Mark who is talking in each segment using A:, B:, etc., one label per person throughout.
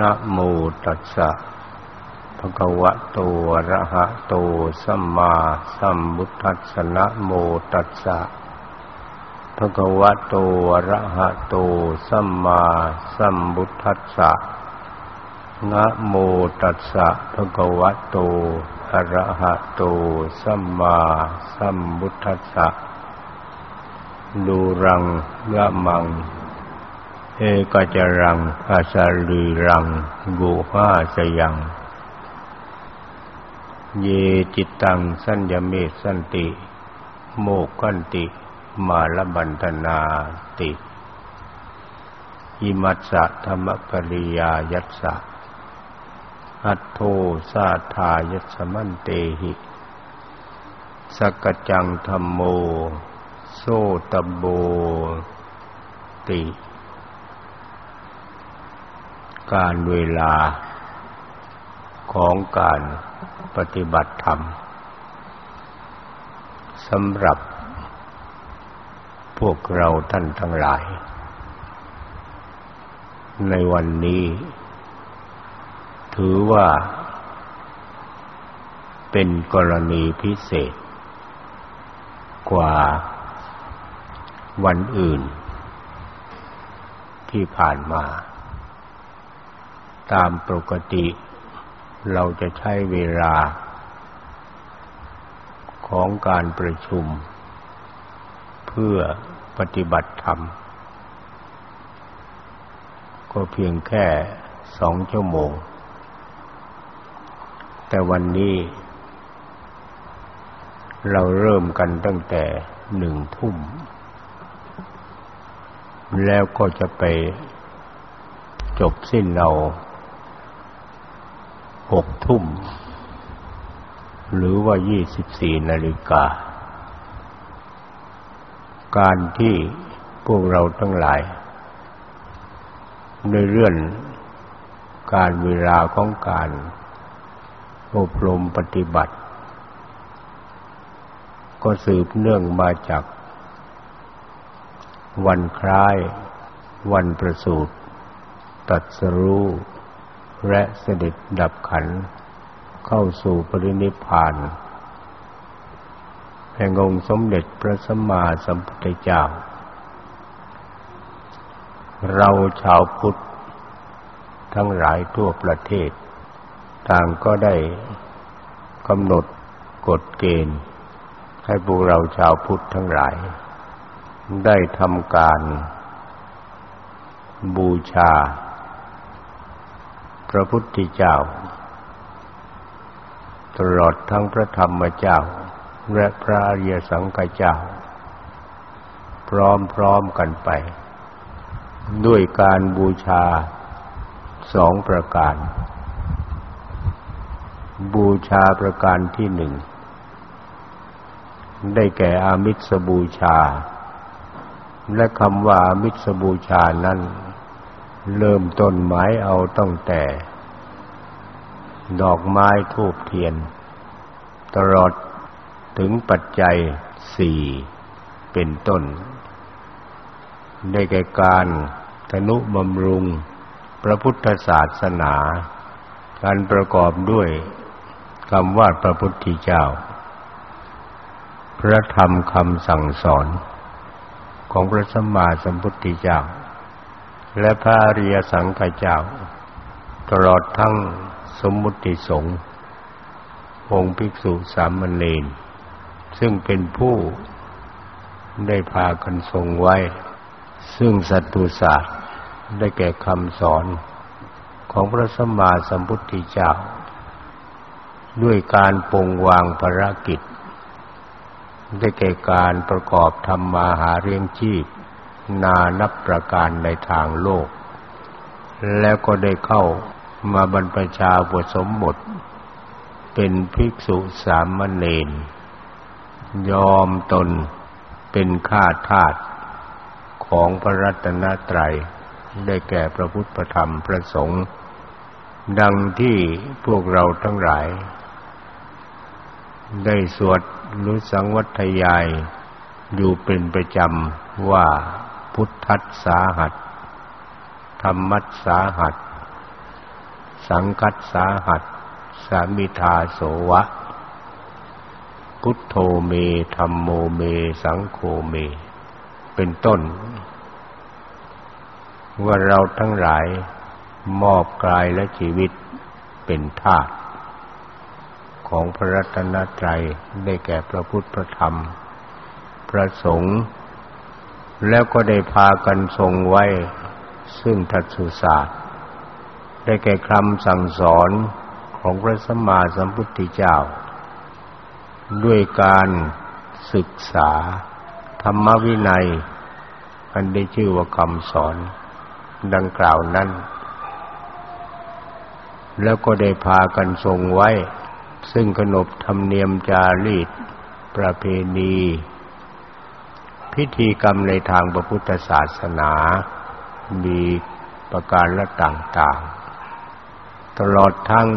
A: นะโมตัสสะภะคะวะโตอะระหะโตสัมมาสัมพุทธัสสะนะโมตัสสะภะคะวะโตอะระหะโตสัมมาสัมพุทธัสสะนะโมตัสสะภะคะวะโตอะระหะโตสัมมาสัมพุทธัสสะดูรังยะมัง เอกัจรังอาสาลีรังกุหาสยัง เยจิตตัง สัญญเมสันติ โมกขันติ มาลบันธนาติอิมัสสะธรรมปริยายัสสะอัตโทสาทายัสมันเตหิ สกจังธรรมโม โซตโบติ การเวลาของการปฏิบัติธรรมสำหรับพวกเราท่านทั้งหลาย ในวันนี้ ถือว่าเป็นกรณีพิเศษ กว่าวันอื่นที่ผ่านมา ตามปกติ เราจะใช้เวลา ของการประชุม เพื่อปฏิบัติธรรม ก็เพียงแค่สองชั่วโมง แต่วันนี้ เราเริ่มกันตั้งแต่หนึ่งทุ่ม แล้วก็จะไปจบสิ้นเรา หกทุ่ม หรือว่ายี่สิบสี่นาฬิกา การที่พวกเราทั้งหลายในเรื่องการเวลาของการอบรมปฏิบัติ ก็สืบเนื่องมาจาก วันคล้าย วันประสูติตัดสรู้ และเสด็จดับขันเข้าสู่ปรินิพพานแห่งองค์สมเด็จพระสัมมาสัมพุทธเจ้า เราชาวพุทธ ทั้งหลายทั่วประเทศ ต่างก็ได้กำหนดกฎเกณฑ์ ให้พวกเราชาวพุทธทั้งหลาย ได้ทำการบูชา ระพุทธเจ้า ตลอดทั้งพระธรรมเจ้า และพระอริยสังฆเจ้า พร้อมๆกันไป ด้วยการบูชาสองประการ บูชาประการที่หนึ่งได้แก่อามิสบูชา และคำว่าอามิสบูชานั้น เริ่มต้นหมายเอาตั้งแต่ ดอกไม้ทูบเทียน ตลอดถึงปัจจัยสี่เป็นต้น ได้แก่การธนุบำรุงพระพุทธศาสนา การประกอบด้วยคำว่าพระพุทธเจ้า พระธรรมคำสั่งสอนของพระสัมมาสัมพุทธเจ้า และพระอริยสังฆเจ้า ตลอดทั้งสมมุติสงฆ์องค์ภิกษุสามเณรซึ่งเป็นผู้ได้พากันทรงไว้ ซึ่งสัตตุศาสตร์ได้แก่คำสอนของพระสัมมาสัมพุทธเจ้า ด้วยการปรงวางภารกิจ ได้แก่การประกอบธรรมมาหาเรียงชีพ นานับประการในทางโลก แล้วก็ได้เข้ามาบรรพชาบทสมบท เป็นภิกษุสามเณรยอมตนเป็นข้าทาสของพระรัตนตรัย ได้แก่พระพุทธธรรมพระสงฆ์ดังที่พวกเราทั้งหลาย ได้สวดรุสังวัตยายอยู่เป็นประจำว่า พุทธัสสาหัสธรรมัสสาหัส สังคัสสาหัส สามิทาโสวะ พุทโธเมธรรมโมเม สังโฆเม เป็นต้น ว่าเราทั้งหลายมอบกายและชีวิตเป็นทาสของพระรัตนตรัยได้แก่พระพุทธพระธรรม พระสงฆ์ แล้วก็ได้พากันทรงไว้ ซึ่งทัศศาสตร์ ได้แก่คำสั่งสอนของพระสัมมาสัมพุทธเจ้า ด้วยการศึกษา ธรรมวินัย อันได้ชื่อว่าคำสอนดังกล่าวนั้น แล้วก็ได้พากันทรงไว้ ซึ่งขนบธรรมเนียมจารีตประเพณี พิธีกรรมในทางพระพุทธศาสนา มีประการละต่างๆ ตลอดทั้ง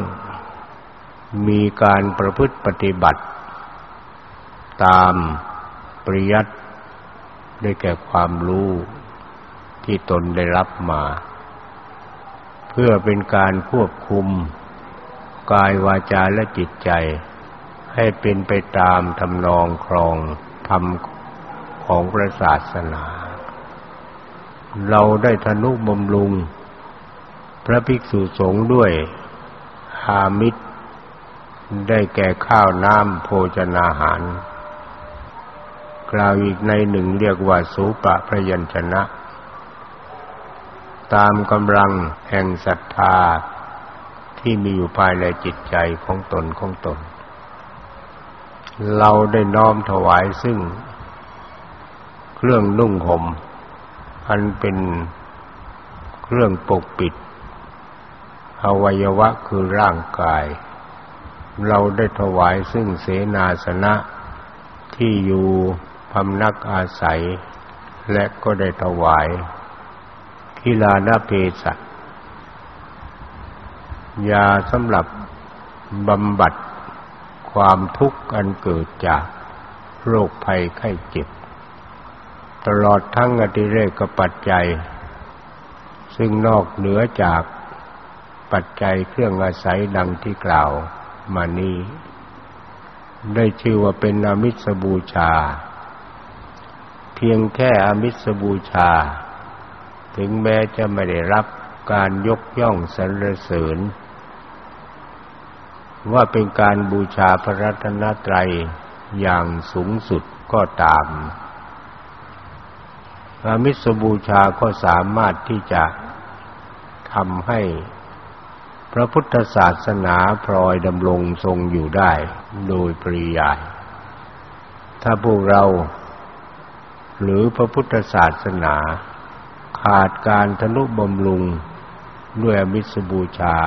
A: มีการประพฤติปฏิบัติ ตามปริยัติได้แก่ความรู้ที่ตนได้รับมา เพื่อเป็นการควบคุม กายวาจาและจิตใจ ให้เป็นไปตามทำนองครองธรรม ของพระศาสนา เราได้ทนุบำรุง พระภิกษุสงฆ์ด้วยหามิตร ได้แก่ข้าวน้ำโภชนาหาร กล่าวอีกในหนึ่งเรียกว่าสูปะพระยัญชนะ ตามกำลังแห่งศรัทธาที่มีอยู่ภายในจิตใจของตนของตน เราได้น้อมถวายซึ่ง เครื่องนุ่งห่มอันเป็นเครื่องปกปิด อวัยวะคือร่างกาย เราได้ถวายซึ่งเสนาสนะที่อยู่พำนักอาศัย และก็ได้ถวายคิลานาเพสัตยาสำหรับบำบัดความทุกข์อันเกิดจากโรคภัยไข้เจ็บ ตลอดทั้งอติเรกปัจจัย ซึ่งนอกเหนือจากปัจจัยเครื่องอาศัยดังที่กล่าวมานี้ ได้ชื่อว่าเป็นอมิสบูชา เพียงแค่อมิสบูชา ถึงแม้จะไม่ได้รับการยกย่องสรรเสริญ ว่าเป็นการบูชาพระรัตนตรัยอย่างสูงสุดก็ตาม อามิสบูชาก็สามารถที่จะทำให้พระพุทธศาสนาพลอยดำรงทรงอยู่ได้โดยปริยาย ถ้าพวกเรา หรือพระพุทธศาสนา ขาดการทนุบำรุงด้วยอมิสบูชา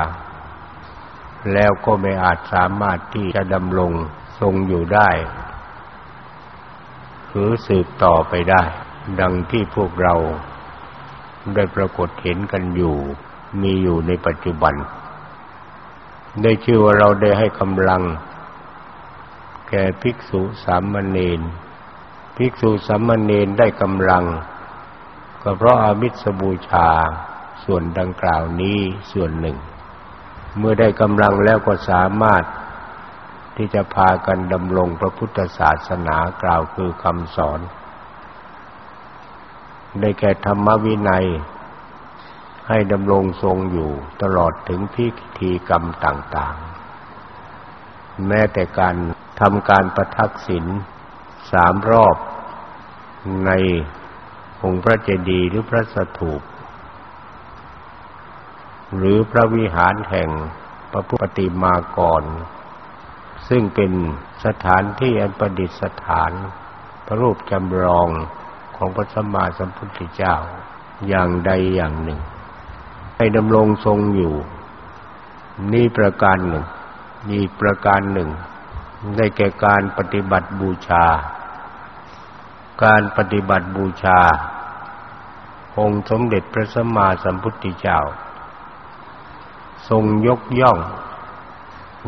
A: แล้วก็ไม่อาจสามารถที่จะดำรงทรงอยู่ได้ หรือสืบต่อไปได้ ดังที่พวกเราได้ปรากฏเห็นกันอยู่มีอยู่ในปัจจุบัน ได้ชื่อว่าเราได้ให้กำลัง แก่ภิกษุสามเณรภิกษุสามเณรได้กำลัง ก็เพราะอามิสบูชาส่วนดังกล่าวนี้ส่วนหนึ่ง เมื่อได้กำลังแล้วก็สามารถที่จะพากันดำรงพระพุทธศาสนากล่าวคือคำสอน ได้แก่ธรรมวินัย ให้ดำรงทรงอยู่ตลอดถึงพิธีกรรมต่างๆ แม้แต่การทำการประทักษิณสามรอบในองค์พระเจดีย์หรือพระสถูป หรือพระวิหารแห่งพระพุทธติมากร ซึ่งเป็นสถานที่อันประดิษฐาน พระรูปจำลอง ของพระสัมมาสัมพุทธเจ้าอย่างใดอย่างหนึ่ง ให้ดำรงทรงอยู่ นี่ประการหนึ่งอีกประการหนึ่ง ได้แก่การปฏิบัติบูชา การปฏิบัติบูชา องค์สมเด็จพระสัมมาสัมพุทธเจ้า ทรงยกย่อง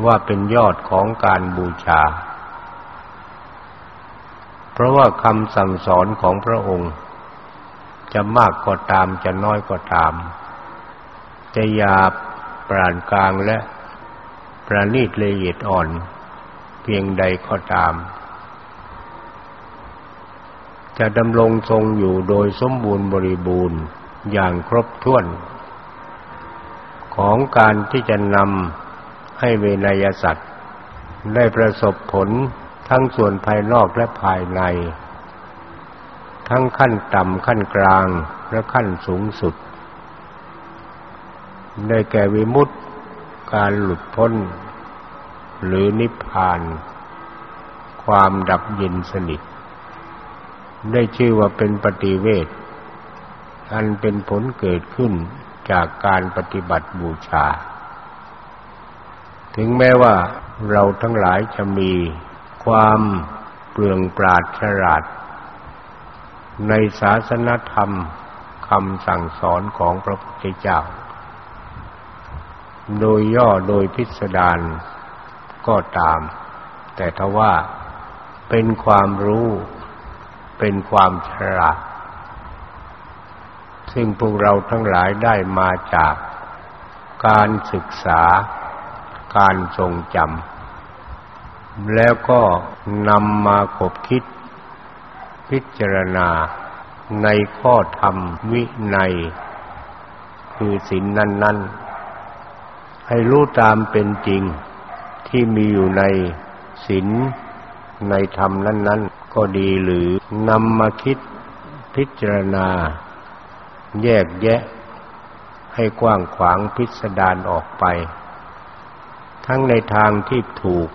A: ว่าเป็นยอดของการบูชา เพราะว่าคำสั่งสอนของพระองค์ จะมากก็ตามจะน้อยก็ตาม จะหยาบปรานกลางและประณีตละเอียดอ่อน เพียงใดก็ตาม จะดำรงทรงอยู่โดยสมบูรณ์บริบูรณ์อย่างครบถ้วน ของการที่จะนำให้เวนยสัตว์ได้ประสบผล ทั้งส่วนภายนอกและภายใน ทั้งขั้นต่ำขั้นกลางและขั้นสูงสุด ได้แก่วิมุตติการหลุดพ้น หรือนิพพาน ความดับเย็นสนิท ได้ชื่อว่าเป็นปฏิเวทอันเป็นผลเกิดขึ้นจากการปฏิบัติบูชา ถึงแม้ว่าเราทั้งหลายจะมี ความเปลืองปราดฉลาด ในศาสนธรรมคำสั่งสอนของพระพุทธเจ้า โดยย่อโดยพิสดารก็ตาม แต่ทว่าเป็นความรู้ เป็นความฉลาด ซึ่งพวกเราทั้งหลายได้มาจากการศึกษา การทรงจำ แล้วก็นำมาคบคิด พิจารณาในข้อธรรมวินัย คือศีลนนั้น ๆ ให้รู้ตามเป็นจริงที่มีอยู่ในศีลในธรรมนั้น ๆ ก็ดีหรือนำมาคิดพิจารณา แยกแยะ ให้กว้างขวางพิสดารออกไป ทั้งในทางที่ถูก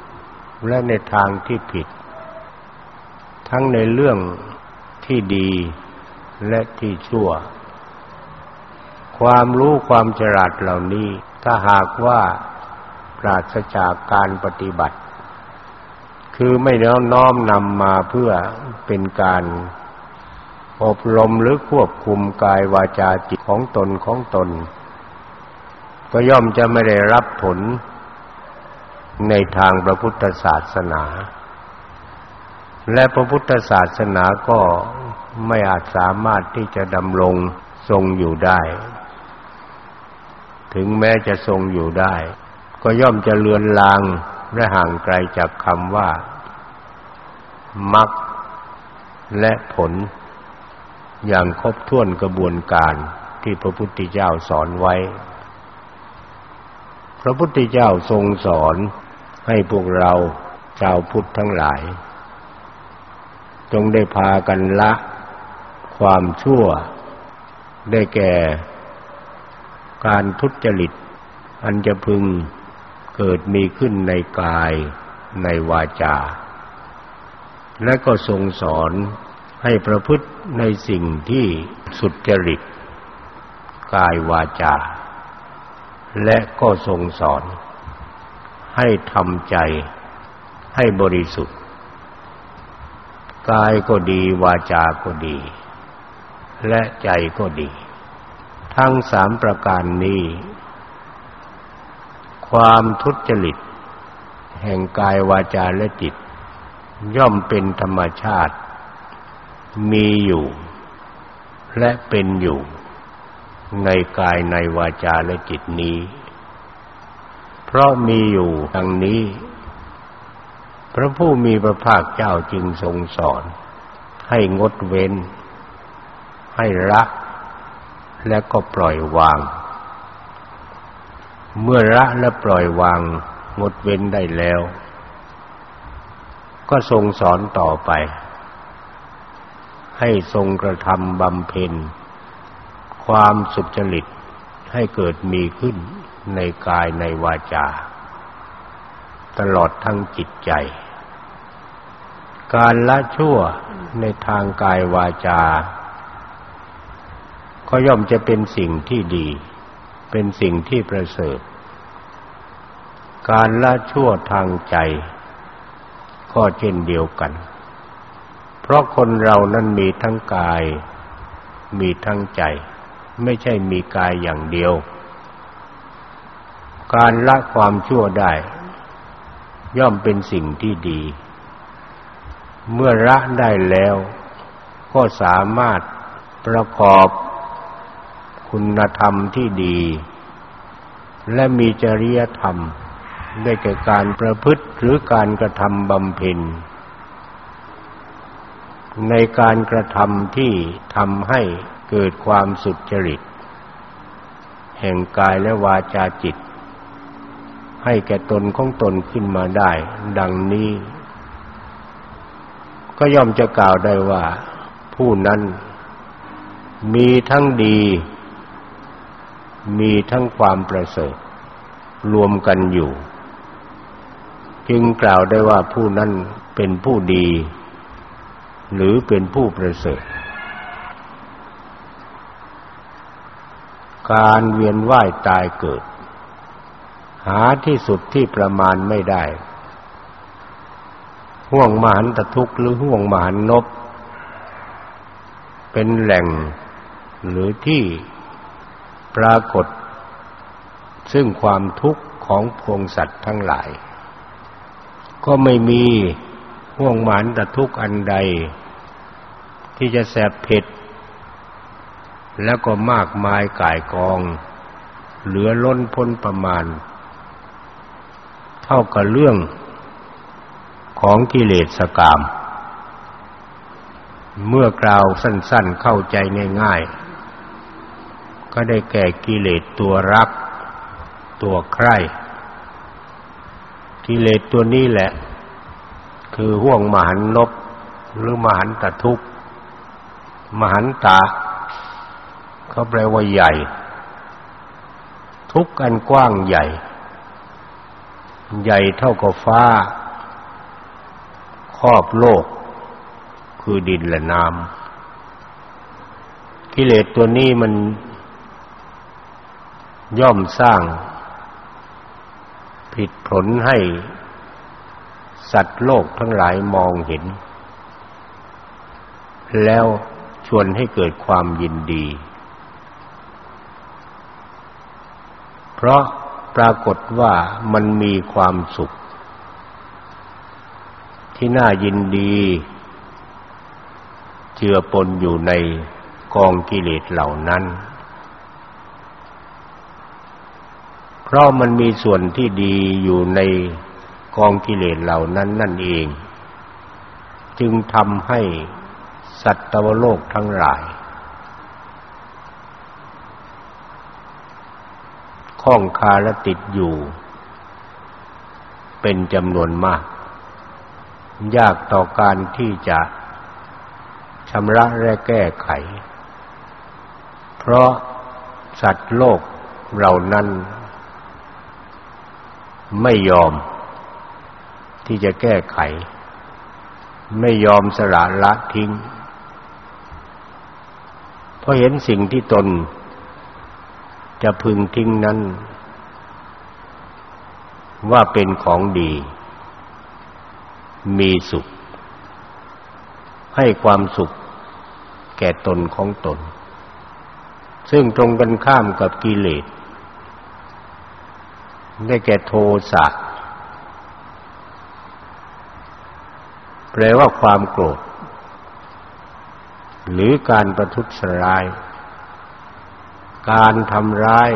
A: และในทางที่ผิด ทั้งในเรื่องที่ดีและที่ชั่ว ความรู้ความฉลาดเหล่านี้ ถ้าหากว่าปราศจากการปฏิบัติ คือไม่น้อมนำมาเพื่อเป็นการอบรมหรือควบคุมกายวาจาจิตของตนของตน ก็ย่อมจะไม่ได้รับผล ในทางพระพุทธศาสนา และพระพุทธศาสนาก็ไม่อาจสามารถที่จะดำรงทรงอยู่ได้ ถึงแม้จะทรงอยู่ได้ ก็ย่อมจะเลือนลางและห่างไกลจากคำว่ามรรคและผล อย่างครบถ้วนกระบวนการที่พระพุทธเจ้าสอนไว้ พระพุทธเจ้าทรงสอน ให้พวกเราชาวพุทธทั้งหลาย จงได้พากันละ ความชั่ว ได้แก่ การทุจริต อันจะพึงเกิดมีขึ้นในกายในวาจา และก็ทรงสอนให้ประพฤติในสิ่งที่สุจริต กายวาจา และก็ทรงสอน ให้ทำใจให้บริสุทธิ์ กายก็ดีวาจาก็ดี และใจก็ดี ทั้งสามประการนี้ ความทุจริต แห่งกายวาจาและจิต ย่อมเป็นธรรมชาติ มีอยู่ และเป็นอยู่ ในกายในวาจาและจิตนี้ เพราะมีอยู่ดังนี้ พระผู้มีพระภาคเจ้าจึงทรงสอน ให้งดเว้น ให้ละและก็ปล่อยวาง เมื่อละและปล่อยวางงดเว้นได้แล้ว ก็ทรงสอนต่อไป ให้ทรงกระทำบำเพ็ญความสุจริตให้เกิดมีขึ้น ในกายในวาจา ตลอดทั้งจิตใจ การละชั่วในทางกายวาจา ก็ย่อมจะเป็นสิ่งที่ดี เป็นสิ่งที่ประเสริฐ การละชั่วทางใจ ก็เช่นเดียวกัน เพราะคนเรานั้นมีทั้งกาย มีทั้งใจ ไม่ใช่มีกายอย่างเดียว การละความชั่วได้ ย่อมเป็นสิ่งที่ดี เมื่อละได้แล้ว ก็สามารถประกอบคุณธรรมที่ดี และมีจริยธรรม ได้แก่การประพฤติหรือการกระทำบำเพ็ญ ในการกระทำที่ทำให้เกิดความสุจริต แห่งกายและวาจาจิต ให้แก่ตนของตนขึ้นมาได้ ดังนี้ ก็ย่อมจะกล่าวได้ว่า ผู้นั้น มีทั้งดี มีทั้งความประเสริฐ รวมกันอยู่ จึงกล่าวได้ว่าผู้นั้นเป็นผู้ดี หรือเป็นผู้ประเสริฐการเวียนว่ายตายเกิด หาที่สุดที่ประมาณไม่ได้ ห่วงมหันตทุกข์หรือห่วงมหันนบเป็นแหล่งหรือที่ปรากฏ ซึ่งความทุกข์ของพวงสัตว์ทั้งหลาย ก็ไม่มีห่วงหมานตทุกข์อันใด ที่จะแสบเผ็ด แล้วก็มากมายก่ายกอง เหลือล้นพ้นประมาณ เท่ากับเรื่องของกิเลสกาม เมื่อกล่าวสั้นๆเข้าใจง่ายๆ ก็ได้แก่กิเลสตัวรัก ตัวใคร่ กิเลสตัวนี้แหละ คือห่วงมหันนบหรือมหันตทุกข์ มหันตาเขาแปลว่าใหญ่ ทุกข์อันกว้างใหญ่ ใหญ่เท่ากับฟ้า ครอบโลก คือดินและน้ำกิเลสตัวนี้มัน ย่อมสร้าง ผิดผลให้ สัตว์โลกทั้งหลายมองเห็น แล้วชวนให้เกิดความยินดี เพราะ ปรากฏว่ามันมีความสุข ที่น่ายินดีเจือปนอยู่ในกองกิเลสเหล่านั้น เพราะมันมีส่วนที่ดีอยู่ในกองกิเลสเหล่านั้นนั่นเอง จึงทำให้สัตวโลกทั้งหลาย ข้องคาและติดอยู่ เป็นจำนวนมาก ยากต่อการที่จะชำระและแก้ไข เพราะสัตว์โลกเหล่านั้น ไม่ยอม ที่จะแก้ไข ไม่ยอมสละละทิ้ง เพอเห็นสิ่งที่ตน จะพึงทิ้งนั้น ว่าเป็นของดี มีสุข ให้ความสุข แก่ตนของตน ซึ่งตรงกันข้ามกับกิเลส ได้แก่โทสะแปลว่าความโกรธ หรือการประทุษร้าย การทำร้าย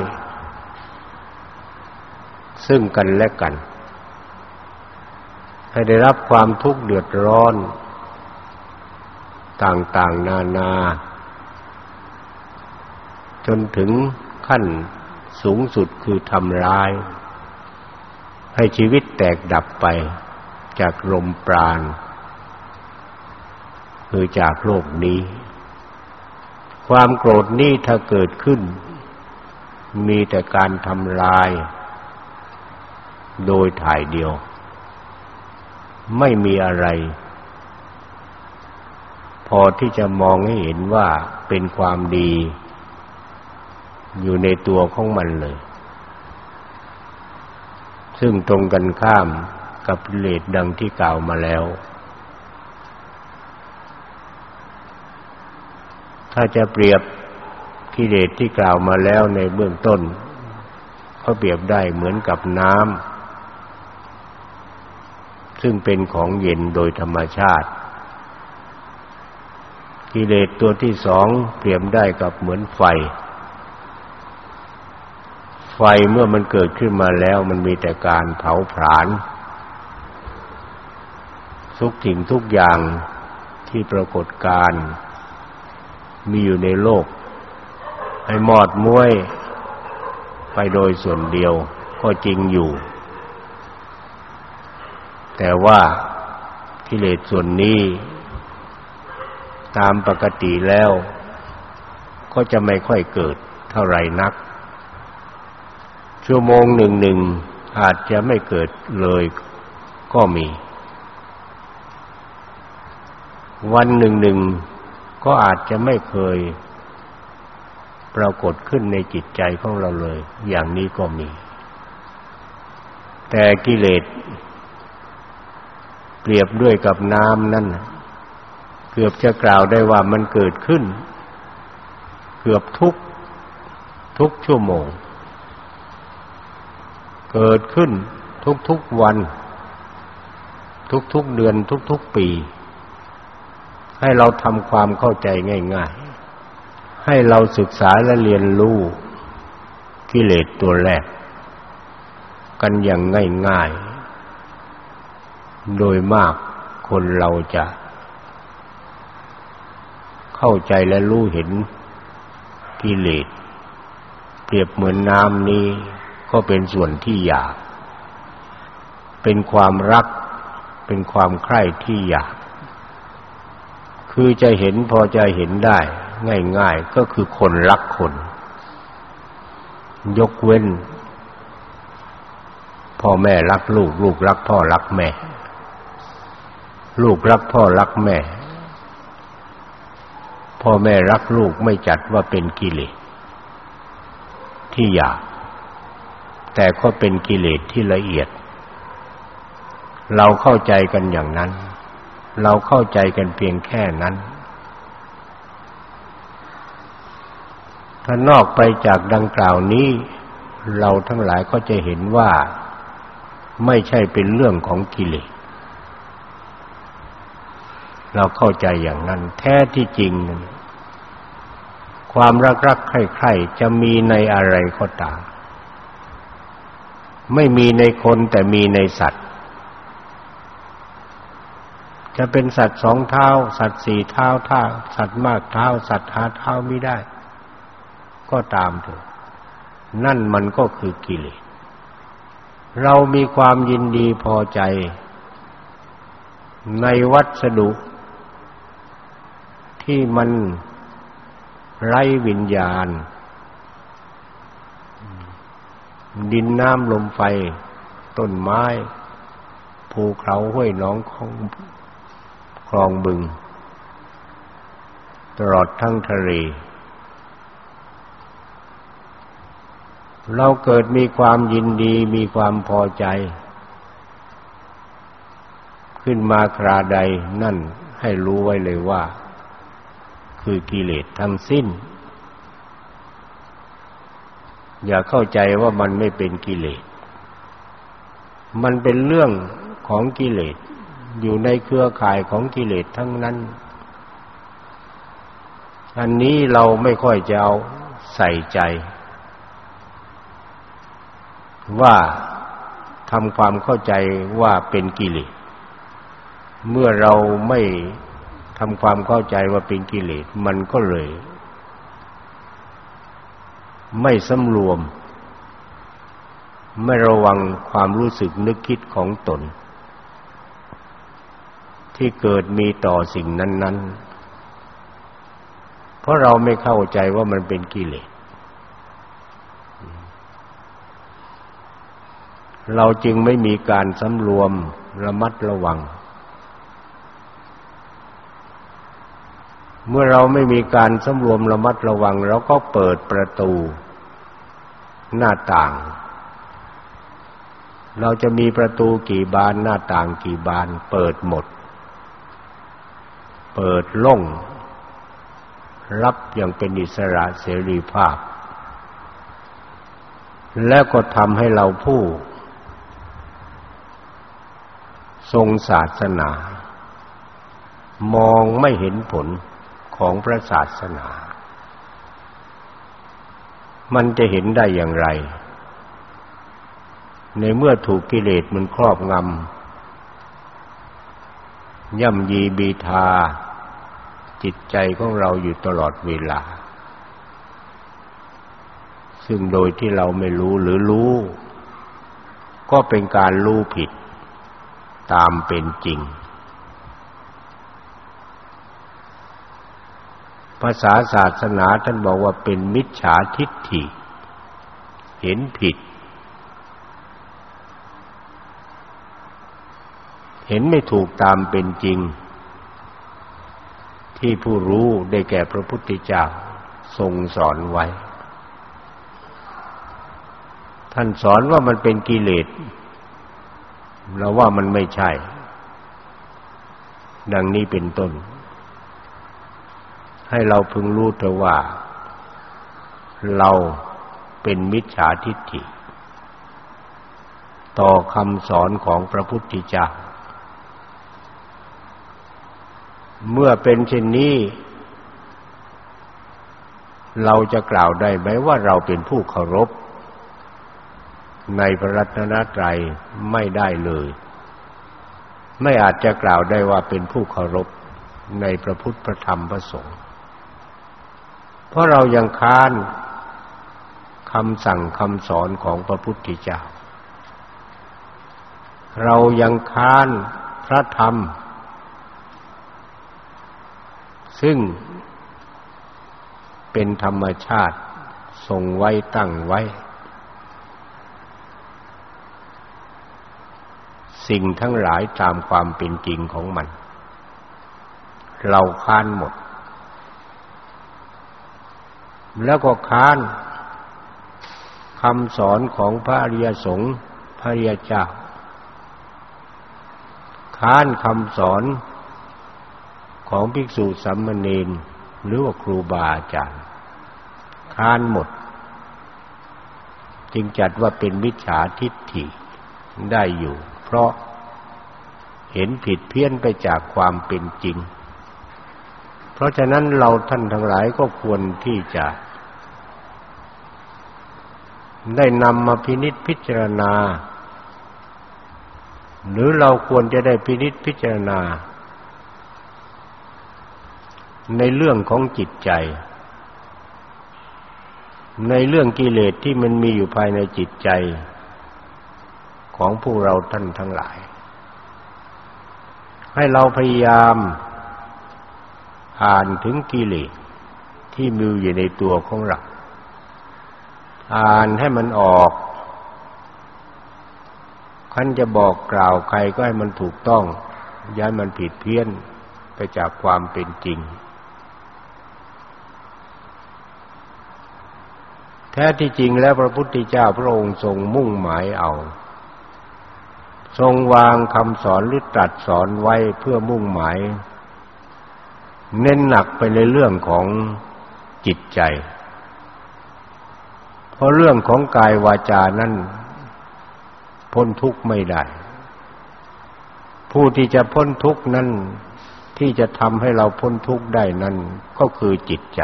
A: ซึ่งกันและกัน ให้ได้รับความทุกข์เดือดร้อน ต่างๆ นานา จนถึงขั้นสูงสุดคือทำร้าย ให้ชีวิตแตกดับไปจากลมปราณคือจากโลกนี้ ความโกรธนี่ถ้าเกิดขึ้น มีแต่การทำลาย โดยถ่ายเดียว ไม่มีอะไร พอที่จะมองให้เห็นว่าเป็นความดี อยู่ในตัวของมันเลย ซึ่งตรงกันข้ามกับเลสดังที่กล่าวมาแล้ว ถ้าจะเปรียบกิเลสที่กล่าวมาแล้วในเบื้องต้นเขาเปรียบได้เหมือนกับน้ำซึ่งเป็นของเย็นโดยธรรมชาติ กิเลสตัวที่สองเปรียบได้กับเหมือนไฟ ไฟไฟเมื่อมันเกิดขึ้นมาแล้วมันมีแต่การเผาผลาญทุกสิ่งทุกอย่างที่ปรากฏการ มีอยู่ในโลก ให้หมอดม้วยไปโดยส่วนเดียวก็จริงอยู่ แต่ว่ากิเลสส่วนนี้ ตามปกติแล้ว ก็จะไม่ค่อยเกิดเท่าไรนัก ชั่วโมงหนึ่งหนึ่งอาจจะไม่เกิดเลยก็มี วันหนึ่งหนึ่ง ก็อาจจะไม่เคยปรากฏขึ้นในจิตใจของเราเลย อย่างนี้ก็มี แต่กิเลสเปรียบด้วยกับน้ำนั่นเกือบจะกล่าวได้ว่ามันเกิดขึ้น เกือบทุก ทุกชั่วโมง เกิดขึ้นทุกๆวัน ทุกๆเดือนทุกๆปี ให้เราทำความเข้าใจง่าย ๆ ให้เราศึกษาและเรียนรู้กิเลสตัวแรก กันอย่างง่าย ๆ โดยมากคนเราจะ เข้าใจและรู้เห็นกิเลสเปรียบเหมือนน้ำนี้ก็เป็นส่วนที่อยาก เป็นความรัก เป็นความใคร่ที่อยาก คือจะเห็นพอจะเห็นได้ ง่ายๆ ก็คือคนรักคน ยกเว้น พ่อแม่รักลูก ลูกรักพ่อรักแม่ ลูกรักพ่อรักแม่ พ่อแม่รักลูกไม่จัดว่าเป็นกิเลสที่อยากแต่ก็เป็นกิเลสที่ละเอียด เราเข้าใจกันอย่างนั้น เราเข้าใจกันเพียงแค่นั้น ถ้านอกไปจากดังกล่าวนี้ เราทั้งหลายก็จะเห็นว่าไม่ใช่เป็นเรื่องของกิเลส เราเข้าใจอย่างนั้น แท้ที่จริง ความรักรักใคร่ๆจะมีในอะไรก็ตาม ไม่มีในคนแต่มีในสัตว์ จะเป็นสัตว์สองเท้า สัตว์สี่เท้าท่าสัตว์มากเท้า สัตว์หาเท้าไม่ได้ ก็ตามเถอะนั่นมันก็คือกิเลสเรามีความยินดีพอใจ ในวัสดุ ที่มันไร้วิญญาณ ดินน้ำลมไฟ ต้นไม้ ภูเขาห้วยน้องของ ลองบึง ตลอดทั้งทะเล เราเกิดมีความยินดีมีความพอใจ ขึ้นมาคราใดนั่นให้รู้ไว้เลยว่า คือกิเลสทั้งสิ้น อย่าเข้าใจว่ามันไม่เป็นกิเลส มันเป็นเรื่องของกิเลส อยู่ในเครือข่ายของกิเลสทั้งนั้น อันนี้เราไม่ค่อยจะเอาใส่ใจ ว่าทำความเข้าใจว่าเป็นกิเลส เมื่อเราไม่ทำความเข้าใจว่าเป็นกิเลส มันก็เลย ไม่สำรวม ไม่ระวังความรู้สึกนึกคิดของตน ที่เกิดมีต่อสิ่งนั้น ๆ เพราะเราไม่เข้าใจว่ามันเป็นกิเลส เราจึงไม่มีการสำรวมระมัดระวัง เมื่อเราไม่มีการสำรวมระมัดระวังเราก็เปิดประตู หน้าต่าง เราจะมีประตูกี่บานหน้าต่างกี่บานเปิดหมด เปิดล่องรับอย่างเป็นอิสระเสรีภาพ และก็ทำให้เราผู้ ทรงศาสนา มองไม่เห็นผลของพระศาสนา มันจะเห็นได้อย่างไร ในเมื่อถูกกิเลสมันครอบงำย่ำยีบีทา จิตใจของเราอยู่ตลอดเวลา ซึ่งโดยที่เราไม่รู้หรือรู้ ก็เป็นการรู้ผิดตามเป็นจริง ภาษาศาสนาท่านบอกว่าเป็นมิจฉาทิฏฐิ เห็นผิด เห็นไม่ถูกตามเป็นจริง ที่ผู้รู้ได้แก่พระพุทธเจ้าทรงสอนไว้ ท่านสอนว่ามันเป็นกิเลสเราว่ามันไม่ใช่ ดังนี้เป็นต้น ให้เราพึงรู้เถอะว่า เราเป็นมิจฉาทิฏฐิ ต่อคำสอนของพระพุทธเจ้า เมื่อเป็นเช่นนี้ เราจะกล่าวได้ไหมว่าเราเป็นผู้เคารพ ในพระรัตนตรัยไม่ได้เลย ไม่อาจจะกล่าวได้ว่าเป็นผู้เคารพในพระพุทธพระธรรมพระสงฆ์เพราะเรายังค้านคำสั่งคำสอนของพระพุทธเจ้า เรายังค้านพระธรรม ซึ่งเป็นธรรมชาติทรงไว้ตั้งไว้ สิ่งทั้งหลายตามความเป็นจริงของมัน เราค้านหมด แล้วก็ค้านคำสอนของพระอริยสงฆ์พระอริยเจ้าค้านคำสอน ของภิกษุสัมเนนหรือว่าครูบาอาจารย์ค้านหมด จึงจัดว่าเป็นมิจฉาทิฏฐิได้อยู่ เพราะเห็นผิดเพี้ยนไปจากความเป็นจริง เพราะฉะนั้นเราท่านทั้งหลายก็ควรที่จะ ได้นำมาพินิษพิจารณา หรือเราควรจะได้พินิษพิจารณา ในเรื่องของจิตใจ ในเรื่องกิเลสที่มันมีอยู่ภายในจิตใจ ของพวกเราท่านทั้งหลาย ให้เราพยายามอ่านถึงกิเลสที่มีอยู่ในตัวของเรา อ่านให้มันออกคันจะบอกกล่าวใครก็ให้มันถูกต้องย้ายมันผิดเพี้ยนไปจากความเป็นจริง แท้ที่จริงแล้วพระพุทธเจ้าพระองค์ทรงมุ่งหมายเอา ทรงวางคำสอนหรือตรัสสอนไว้เพื่อมุ่งหมาย เน้นหนักไปในเรื่องของจิตใจ เพราะเรื่องของกายวาจานั้นพ้นทุกข์ไม่ได้ ผู้ที่จะพ้นทุกข์นั้นที่จะทำให้เราพ้นทุกข์ได้นั้นก็คือจิตใจ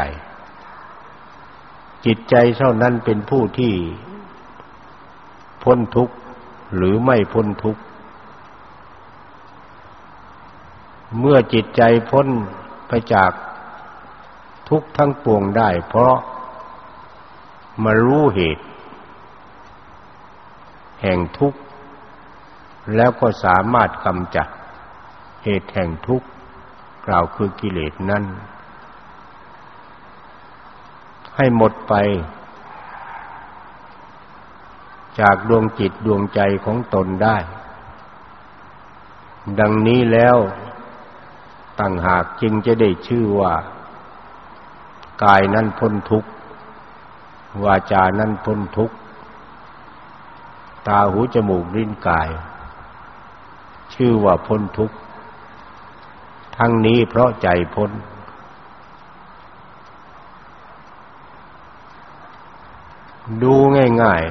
A: จิตใจเท่านั้นเป็นผู้ที่พ้นทุกข์หรือไม่พ้นทุกข์ เมื่อจิตใจพ้นไปจากทุกข์ทั้งปวงได้ เพราะมารู้เหตุ แห่งทุกข์ แล้วก็สามารถกำจัดเหตุแห่งทุกข์กล่าวคือกิเลสนั้น ให้หมดไป จากดวงจิตดวงใจของตนได้ ดังนี้แล้วต่างหากจึงจะได้ชื่อว่า กายนั้นพ้นทุกข์ วาจานั้นพ้นทุกข์ ตาหูจมูกลิ้นกาย ชื่อว่าพ้นทุกข์ ทั้งนี้เพราะใจพ้น ดูง่าย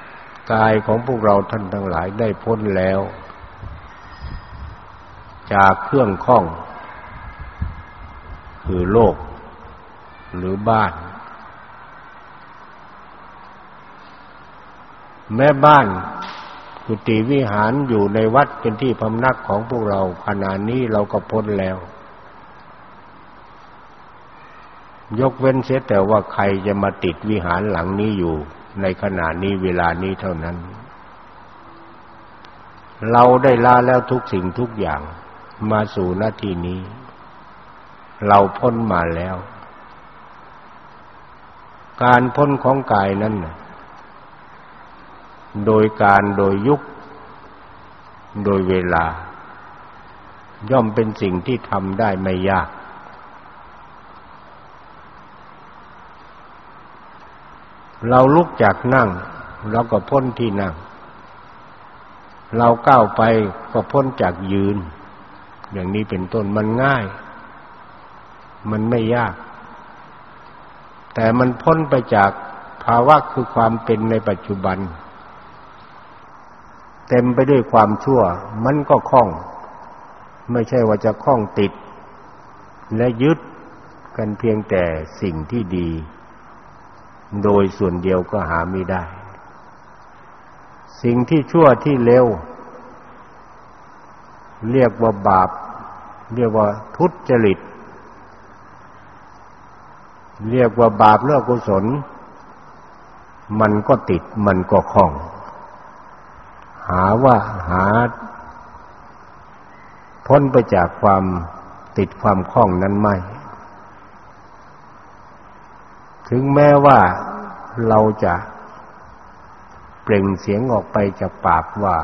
A: ๆ กายของพวกเราท่านทั้งหลายได้พ้นแล้ว จากเครื่องข้อง คือโลก หรือบ้าน แม่บ้านกุฏิวิหารอยู่ในวัดเป็นที่พำนักของพวกเราขณะนี้เราก็พ้นแล้ว ยกเว้นเสียแต่ว่าใครจะมาติดวิหารหลังนี้อยู่ ในขณะนี้เวลานี้เท่านั้น เราได้ลาแล้วทุกสิ่งทุกอย่างมาสู่หน้าที่นี้ เราพ้นมาแล้ว การพ้นของกายนั้นโดยการโดยยุค โดยเวลา ย่อมเป็นสิ่งที่ทำได้ไม่ยาก เราลุกจากนั่ง เราก็พ้นที่นั่ง เราก้าวไปก็พ้นจากยืน อย่างนี้เป็นต้นมันง่าย มันไม่ยาก แต่มันพ้นไปจากภาวะคือความเป็นในปัจจุบัน เต็มไปด้วยความชั่ว มันก็คล้อง ไม่ใช่ว่าจะคล้องติด และยึดกันเพียงแต่สิ่งที่ดี โดยส่วนเดียวก็หาไม่ได้ สิ่งที่ชั่วที่เลวเรียกว่าบาป เรียกว่าทุจริต เรียกว่าบาปเลือกกุศล มันก็ติดมันก็คล้อง หาว่าหา พ้นไปจากความติดความคล้องนั้นไม่ ถึงแม้ว่าเราจะเปล่งเสียงออกไปจากปากว่า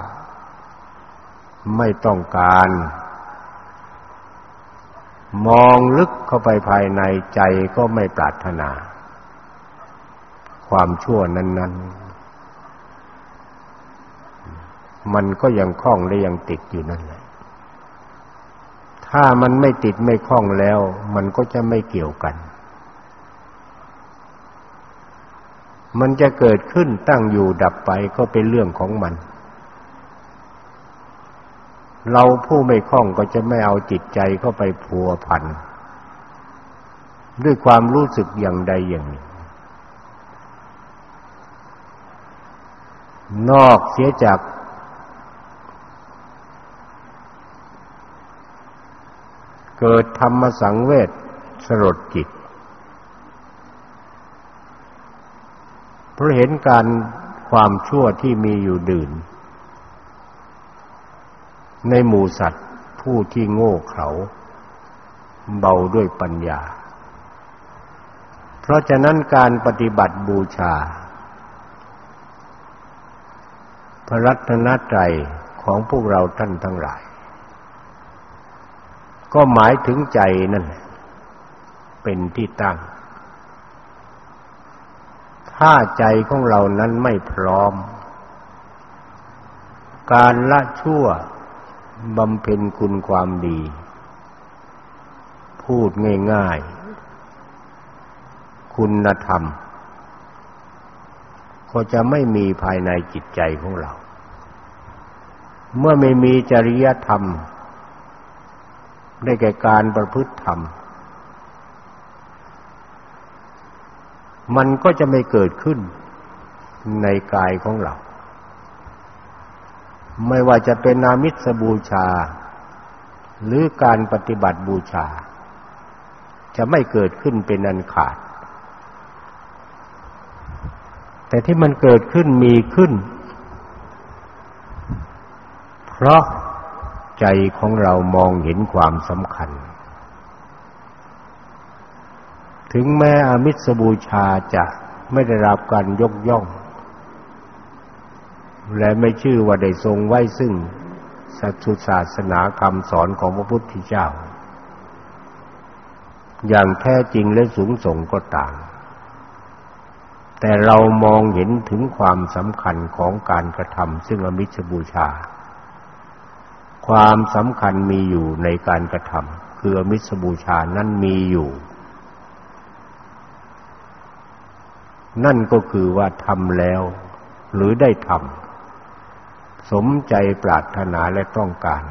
A: ไม่ต้องการ มองลึกเข้าไปภายในใจก็ไม่ปรารถนา ความชั่วนั้น ๆ มันก็ยังคล้องและยังติดอยู่นั่นแหละ ถ้ามันไม่ติดไม่คล้องแล้ว มันก็จะไม่เกี่ยวกัน มันจะเกิดขึ้นตั้งอยู่ดับไปก็เป็นเรื่องของมัน เราผู้ไม่คล้องก็จะไม่เอาจิตใจเข้าไปพัวพัน ด้วยความรู้สึกอย่างใดอย่างหนึ่งนอกเสียจาก เกิดธรรมสังเวชสลดจิต เพ ราะเห็นการความชั่วที่มีอยู่ดื่น ในหมู่สัตว์ผู้ที่โง่เขลาเบาด้วยปัญญา เพราะฉะนั้นการปฏิบัติบูชา พระรัตนตรัยของพวกเราท่านทั้งหลาย ก็หมายถึงใจนั่นเป็นที่ตั้ง ถ้าใจของเรานั้นไม่พร้อม การละชั่วบำเพ็ญคุณความดี พูดง่ายๆ คุณธรรม ก็จะไม่มีภายในจิตใจของเรา เมื่อไม่มีจริยธรรม ได้แก่การประพฤติธรรม มันก็จะไม่เกิดขึ้นในกายของเรา ไม่ว่าจะเป็นนามิสบูชา หรือการปฏิบัติบูชา จะไม่เกิดขึ้นเป็นอันขาด แต่ที่มันเกิดขึ้นมีขึ้น เพราะใจของเรามองเห็นความสำคัญ ถึงแม้อามิสบูชาจะไม่ได้รับการยกย่อง และไม่ชื่อว่าได้ทรงไว้ซึ่งสัตุศาสนาคำสอนของพระพุทธเจ้า อย่างแท้จริงและสูงส่งก็ต่าง แต่เรามองเห็นถึงความสำคัญของการกระทำซึ่งอมิสบูชา ความสำคัญมีอยู่ในการกระทำคือมิสบูชานั้นมีอยู่ นั่นก็คือว่าทำแล้ว หรือได้ทำสมใจปรารถนาและต้องการ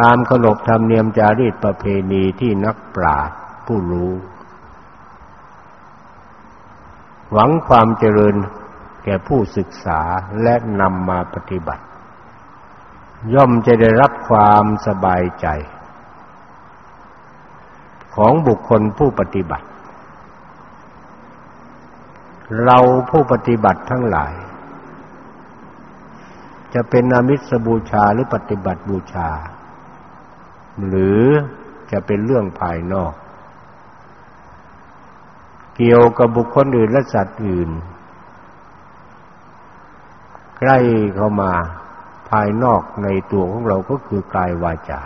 A: ตามขนบธรรมเนียมจารีตประเพณีที่นักปราชญ์ผู้รู้ หวังความเจริญแก่ผู้ศึกษาและนำมาปฏิบัติ ย่อมจะได้รับความสบายใจ ของบุคคลผู้ปฏิบัติ เราผู้ปฏิบัติทั้งหลาย จะเป็นอามิสบูชาหรือปฏิบัติบูชา หรือจะเป็นเรื่องภายนอก เกี่ยวกับบุคคลอื่นและสัตว์อื่น ใกล้เข้ามาภายนอกในตัวของเราก็คือกายวาจา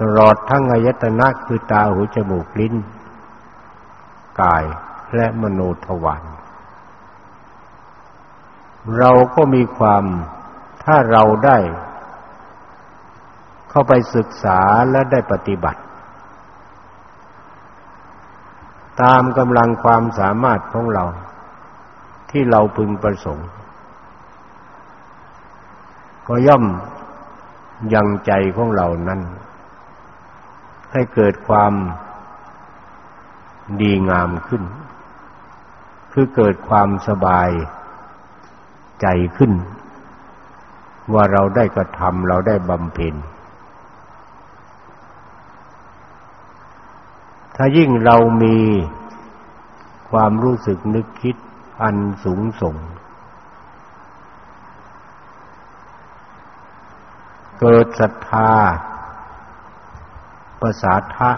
A: ตลอดทั้งอายตนะคือตาหูจมูกลิ้น กายและมโนทวารเราก็มีความถ้าเราได้ เข้าไปศึกษาและได้ปฏิบัติ ตามกำลังความสามารถของเรา ที่เราพึงประสงค์ ก็ย่อมยังใจของเรานั้น ให้เกิดความดีงามขึ้น คือเกิดความสบายใจขึ้น ว่าเราได้กระทำเราได้บำเพ็ญถ้ายิ่งเรามีความรู้สึกนึกคิดอันสูงส่ง เกิดศรัทธา ประสาทะ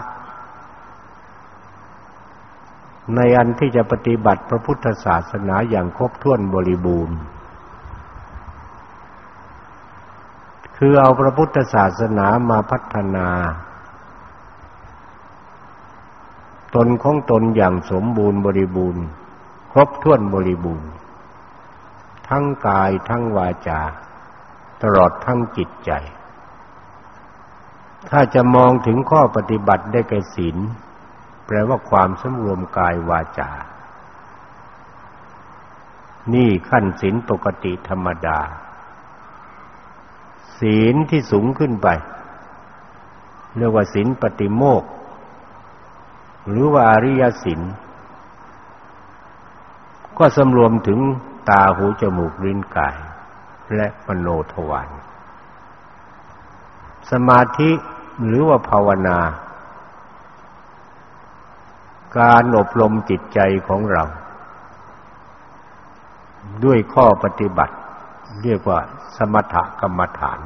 A: ในอันที่จะปฏิบัติพระพุทธศาสนาอย่างครบถ้วนบริบูรณ์ คือเอาพระพุทธศาสนามาพัฒนา ตนของตนอย่างสมบูรณ์บริบูรณ์ ครบถ้วนบริบูรณ์ ทั้งกายทั้งวาจา ตลอดทั้งจิตใจ ถ้าจะมองถึงข้อปฏิบัติได้แก่ศีลแปลว่าความสำรวมกายวาจา นี่ขั้นศีลปกติธรรมดา ศีลที่สูงขึ้นไป เรียกว่าศีลปฏิโมก หรือว่าอริยศีลก็สำรวมถึงตาหูจมูกลิ้นกาย และมโนทวารสมาธิ หรือว่าภาวนา การอบรมจิตใจของเรา ด้วยข้อปฏิบัติ เรียกว่าสมถกรรมฐาน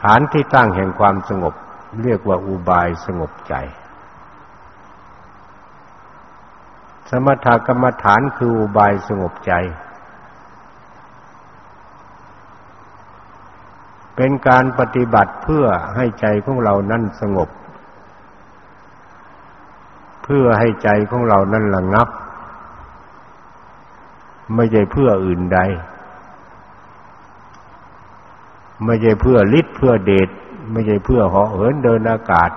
A: ฐานที่ตั้งแห่งความสงบ เรียกว่าอุบายสงบใจ สมถกรรมฐานคืออุบายสงบใจ เป็นการปฏิบัติเพื่อให้ใจของเรานั้นสงบ เพื่อให้ใจของเรานั้นระงับ ไม่ใช่เพื่ออื่นใด ไม่ใช่เพื่อฤทธิ์เพื่อเดชไม่ใช่เพื่อเหาะเหินเดินอากาศ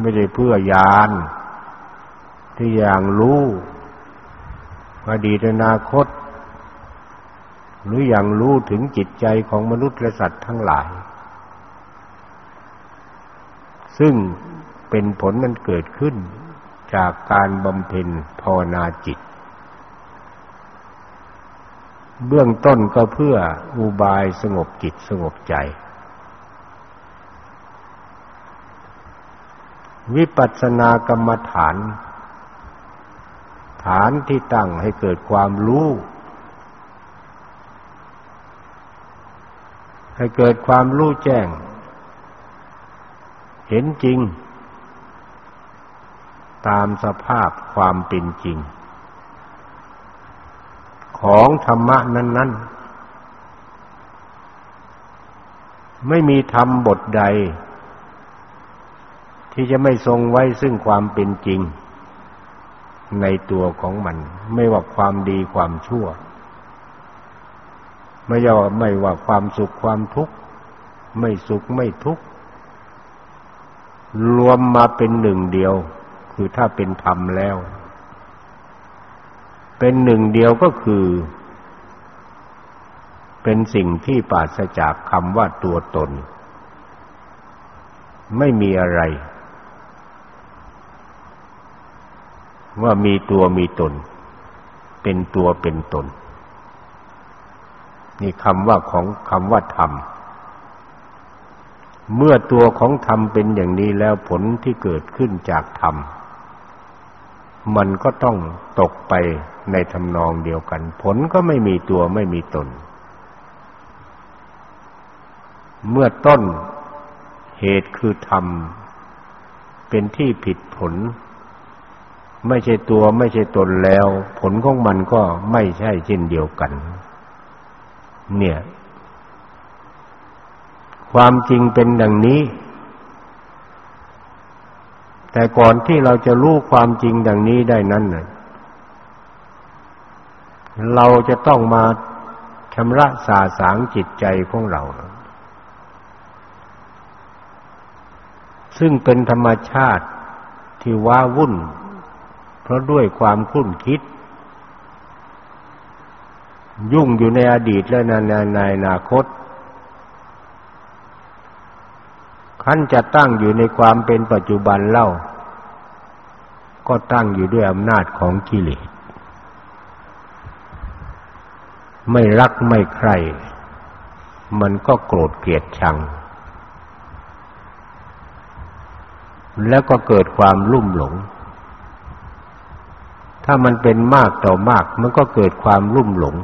A: ไม่ใช่เพื่อยาน ที่อย่างรู้อดีตอนาคต หรืออย่างรู้ถึงจิตใจของมนุษย์และสัตว์ทั้งหลาย ซึ่งเป็นผลมันเกิดขึ้นจากการบำเพ็ญภาวนาจิต เบื้องต้นก็เพื่ออุบายสงบจิตสงบใจ วิปัสสนากรรมฐาน ฐานที่ตั้งให้เกิดความรู้ ให้เกิดความรู้แจ้ง เห็นจริง ตามสภาพความเป็นจริง ของธรรมะนั้น ๆ ไม่มีธรรมบทใด ที่จะไม่ทรงไว้ซึ่งความเป็นจริง ในตัวของมัน ไม่ว่าความดีความชั่ว ไม่ว่าไม่ว่าความสุขความทุกข์ ไม่สุขไม่ทุกข์ รวมมาเป็นหนึ่งเดียว คือถ้าเป็นธรรมแล้ว เป็นหนึ่งเดียวก็คือ เป็นสิ่งที่ปราศจากคำว่าตัวตน ไม่มีอะไร ว่ามีตัวมีตน เป็นตัวเป็นตนนี่ นี่คำว่าของคำว่าธรรม เมื่อตัวของธรรมเป็นอย่างนี้แล้วผลที่เกิดขึ้นจากธรรม มันก็ต้องตกไปในทำนองเดียวกัน ผลก็ไม่มีตัวไม่มีตน เมื่อต้นเหตุคือธรรม เป็นที่ผิดผล ไม่ใช่ตัวไม่ใช่ตนแล้ว ผลของมันก็ไม่ใช่เช่นเดียวกัน เนี่ย ความจริงเป็นดังนี้ แต่ก่อนที่เราจะรู้ความจริงดังนี้ได้นั้นน่ะเราจะต้องมาชำระสาสางจิตใจของเรา ซึ่งเป็นธรรมชาติที่ว้าวุ่น เพราะด้วยความคุ้นคิด ยุ่งอยู่ในอดีตและในในอนาคตขั้นจะตั้งอยู่ในความเป็นปัจจุบันเล่า ก็ตั้งอยู่ด้วยอำนาจของกิเลส ไม่รักไม่ใคร มันก็โกรธเกลียดชัง แล้วก็เกิดความลุ่มหลง ถ้ามันเป็นมากต่อมาก มันก็เกิดความลุ่มหลง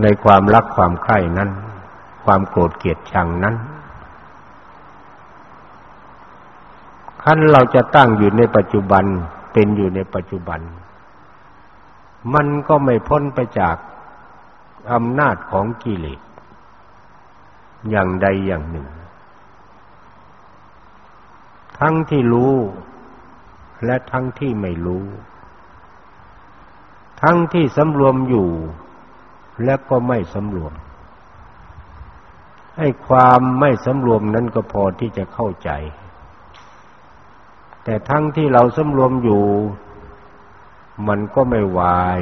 A: ในความรักความใคร่นั้น ความโกรธเกลียดชังนั้นขั้นเราจะตั้งอยู่ในปัจจุบันเป็นอยู่ในปัจจุบัน มันก็ไม่พ้นไปจากอำนาจของกิเลสอย่างใดอย่างหนึ่ง ทั้งที่รู้และทั้งที่ไม่รู้ ทั้งที่สำรวมอยู่ และก็ไม่สำรวม ให้ความไม่สำรวมนั้นก็พอที่จะเข้าใจ แต่ทั้งที่เราสำรวมอยู่ มันก็ไม่วาย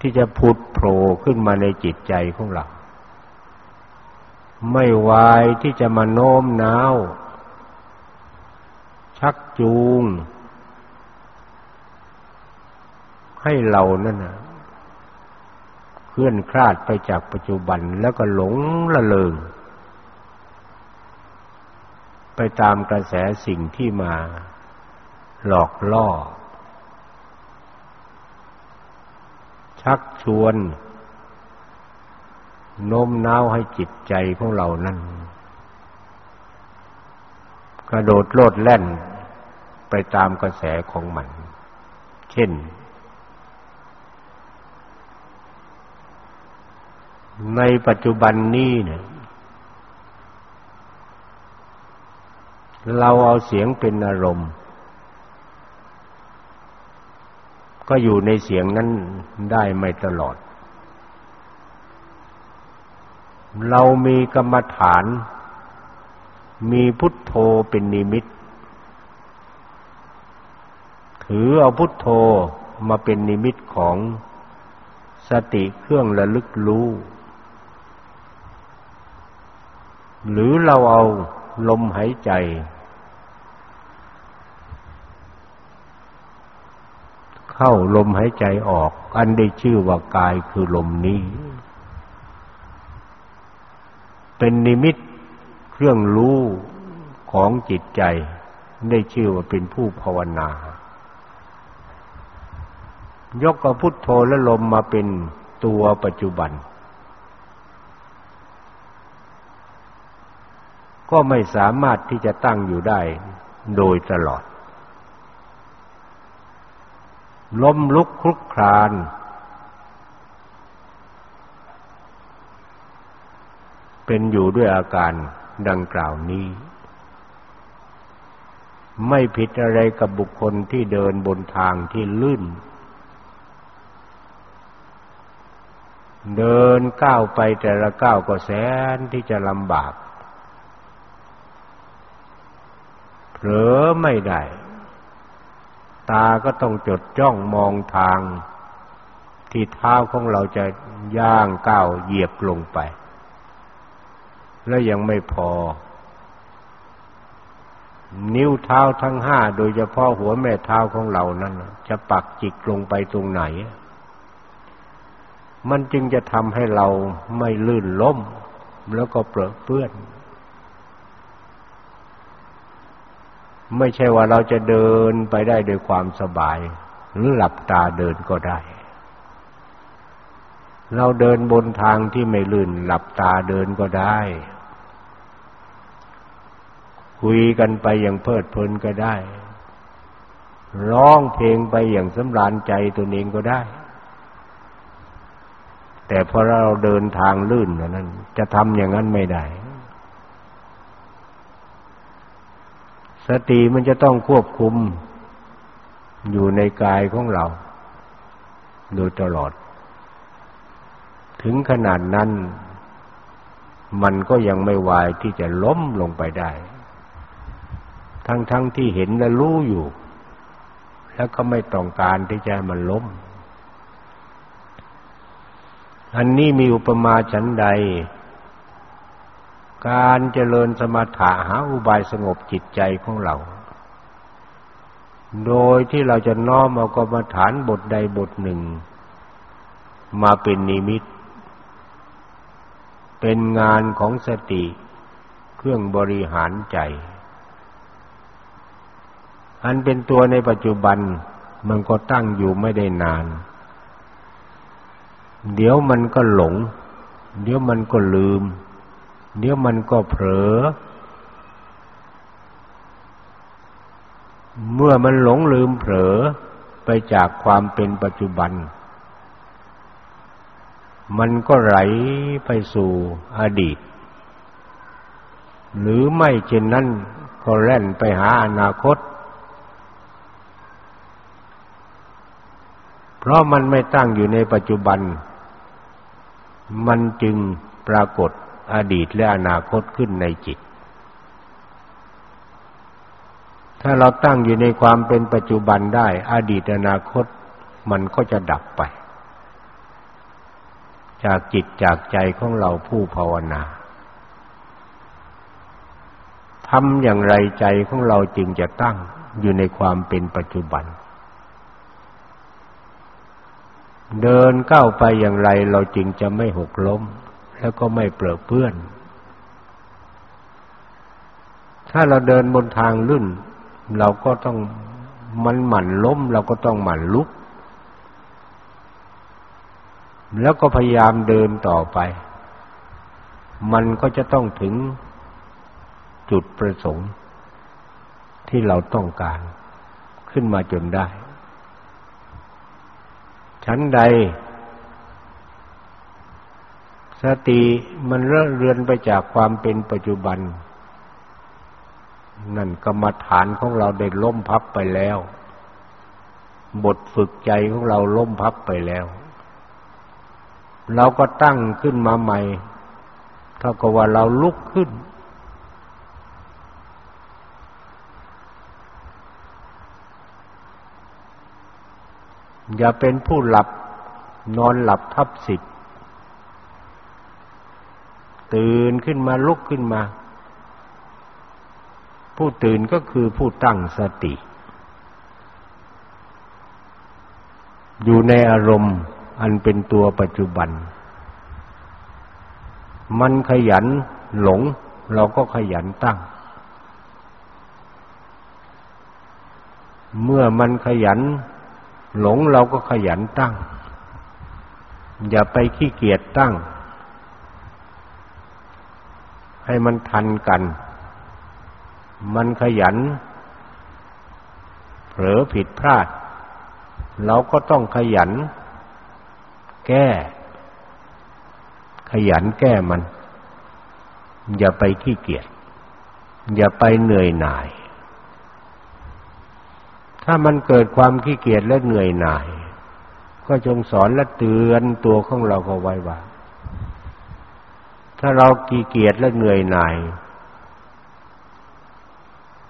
A: ที่จะพุดโผล่ขึ้นมาในจิตใจของเรา ไม่วายที่จะมาโน้มน้าว ชักจูง ให้เรานั่นนะ เคลื่อนคลาดไปจากปัจจุบันแล้วก็หลงละเลงไปตามกระแสสิ่งที่มา หลอกล่อ ชักชวนโน้มน้าวให้จิตใจของเรานั้นกระโดดโลดแล่นไปตามกระแสของมัน เช่น ในปัจจุบันนี้เนี่ย เราเอาเสียงเป็นอารมณ์ ก็อยู่ในเสียงนั้นได้ไม่ตลอด เรามีกรรมฐาน มีพุทโธเป็นนิมิต ถือเอาพุทโธมาเป็นนิมิตของสติเครื่องระลึกรู้ หรือเราเอาลมหายใจ เข้าลมหายใจออก อันได้ชื่อว่ากายคือลมนี้ เป็นนิมิตเครื่องรู้ของจิตใจ ได้ชื่อว่าเป็นผู้ภาวนายกกับพุทโธและลมมาเป็นตัวปัจจุบัน ก็ไม่สามารถที่จะตั้งอยู่ได้โดยตลอด ล้มลุกคลุกคลาน เป็นอยู่ด้วยอาการดังกล่าวนี้ ไม่ผิดอะไรกับบุคคลที่เดินบนทางที่ลื่น เดินก้าวไปแต่ละก้าวก็แสนที่จะลำบาก เผลอไม่ได้ ตาก็ต้องจดจ้องมองทาง ที่เท้าของเราจะย่างก้าวเหยียบลงไป และยังไม่พอ นิ้วเท้าทั้งห้าโดยเฉพาะหัวแม่เท้าของเรานั้นจะปักจิกลงไปตรงไหน มันจึงจะทำให้เราไม่ลื่นล้มแล้วก็เปรอะเปื้อน ไม่ใช่ว่าเราจะเดินไปได้โดยความสบาย หรือหลับตาเดินก็ได้ เราเดินบนทางที่ไม่ลื่น หลับตาเดินก็ได้ คุยกันไปอย่างเพลิดเพลินก็ได้ ร้องเพลงไปอย่างสำราญใจตัวเองก็ได้ แต่พอเราเดินทางลื่นนั้น จะทำอย่างนั้นไม่ได้ สติมันจะต้องควบคุมอยู่ในกายของเรา โดยตลอด ถึงขนาดนั้น มันก็ยังไม่วายที่จะล้มลงไปได้ ทั้งๆทที่เห็นและรู้อยู่ แล้วก็ไม่ต้องการที่จะมันล้ม อันนี้มีอุปมาฉันใด การเจริญสมถะหาอุบายสงบจิตใจของเรา โดยที่เราจะน้อมเอากรรมฐานบทใดบทหนึ่ง มาเป็นนิมิต เป็นงานของสติเครื่องบริหารใจ อันเป็นตัวในปัจจุบันมันก็ตั้งอยู่ไม่ได้นาน เดี๋ยวมันก็หลง เดี๋ยวมันก็ลืม เดี๋ยวมันก็เผลอ เมื่อมันหลงลืมเผลอไปจากความเป็นปัจจุบัน มันก็ไหลไปสู่อดีต หรือไม่เช่นนั้นก็แล่นไปหาอนาคต เพราะมันไม่ตั้งอยู่ในปัจจุบัน มันจึงปรากฏ อดีตและอนาคตขึ้นในจิต ถ้าเราตั้งอยู่ในความเป็นปัจจุบันได้ อดีตอนาคตมันก็จะดับไป จากจิตจากใจของเราผู้ภาวนาทำอย่างไรใจของเราจึงจะตั้งอยู่ในความเป็นปัจจุบัน เดินก้าวไปอย่างไรเราจึงจะไม่หกล้ม แล้วก็ไม่เปรอะเปื้อน ถ้าเราเดินบนทางลื่น เราก็ต้องมันหมั่นล้ม เราก็ต้องหมั่นลุก แล้วก็พยายามเดินต่อไป มันก็จะต้องถึงจุดประสงค์ที่เราต้องการขึ้นมาจนได้ชั้นใด สติมันเลื่อเรือนไปจากความเป็นปัจจุบัน นั่นกรรมฐานของเราได้ล้มพับไปแล้ว บทฝึกใจของเราล้มพับไปแล้ว เราก็ตั้งขึ้นมาใหม่ เท่ากับว่าเราลุกขึ้น อย่าเป็นผู้หลับนอนหลับทับสิทธิ์ ตื่นขึ้นมาลุกขึ้นมา ผู้ตื่นก็คือผู้ตั้งสติ อยู่ในอารมณ์อันเป็นตัวปัจจุบัน มันขยันหลง เราก็ขยันตั้ง เมื่อมันขยันหลงเราก็ขยันตั้ง อย่าไปขี้เกียจตั้ง ให้มันทันกัน มันขยัน เผลอผิดพลาด เราก็ต้องขยัน แก้ ขยันแก้มัน อย่าไปขี้เกียจ อย่าไปเหนื่อยหน่าย ถ้ามันเกิดความขี้เกียจและเหนื่อยหน่าย ก็จงสอนและเตือนตัวของเราเขาไว้ว่า ถ้าเราขี้เกียจและเหนื่อยหน่าย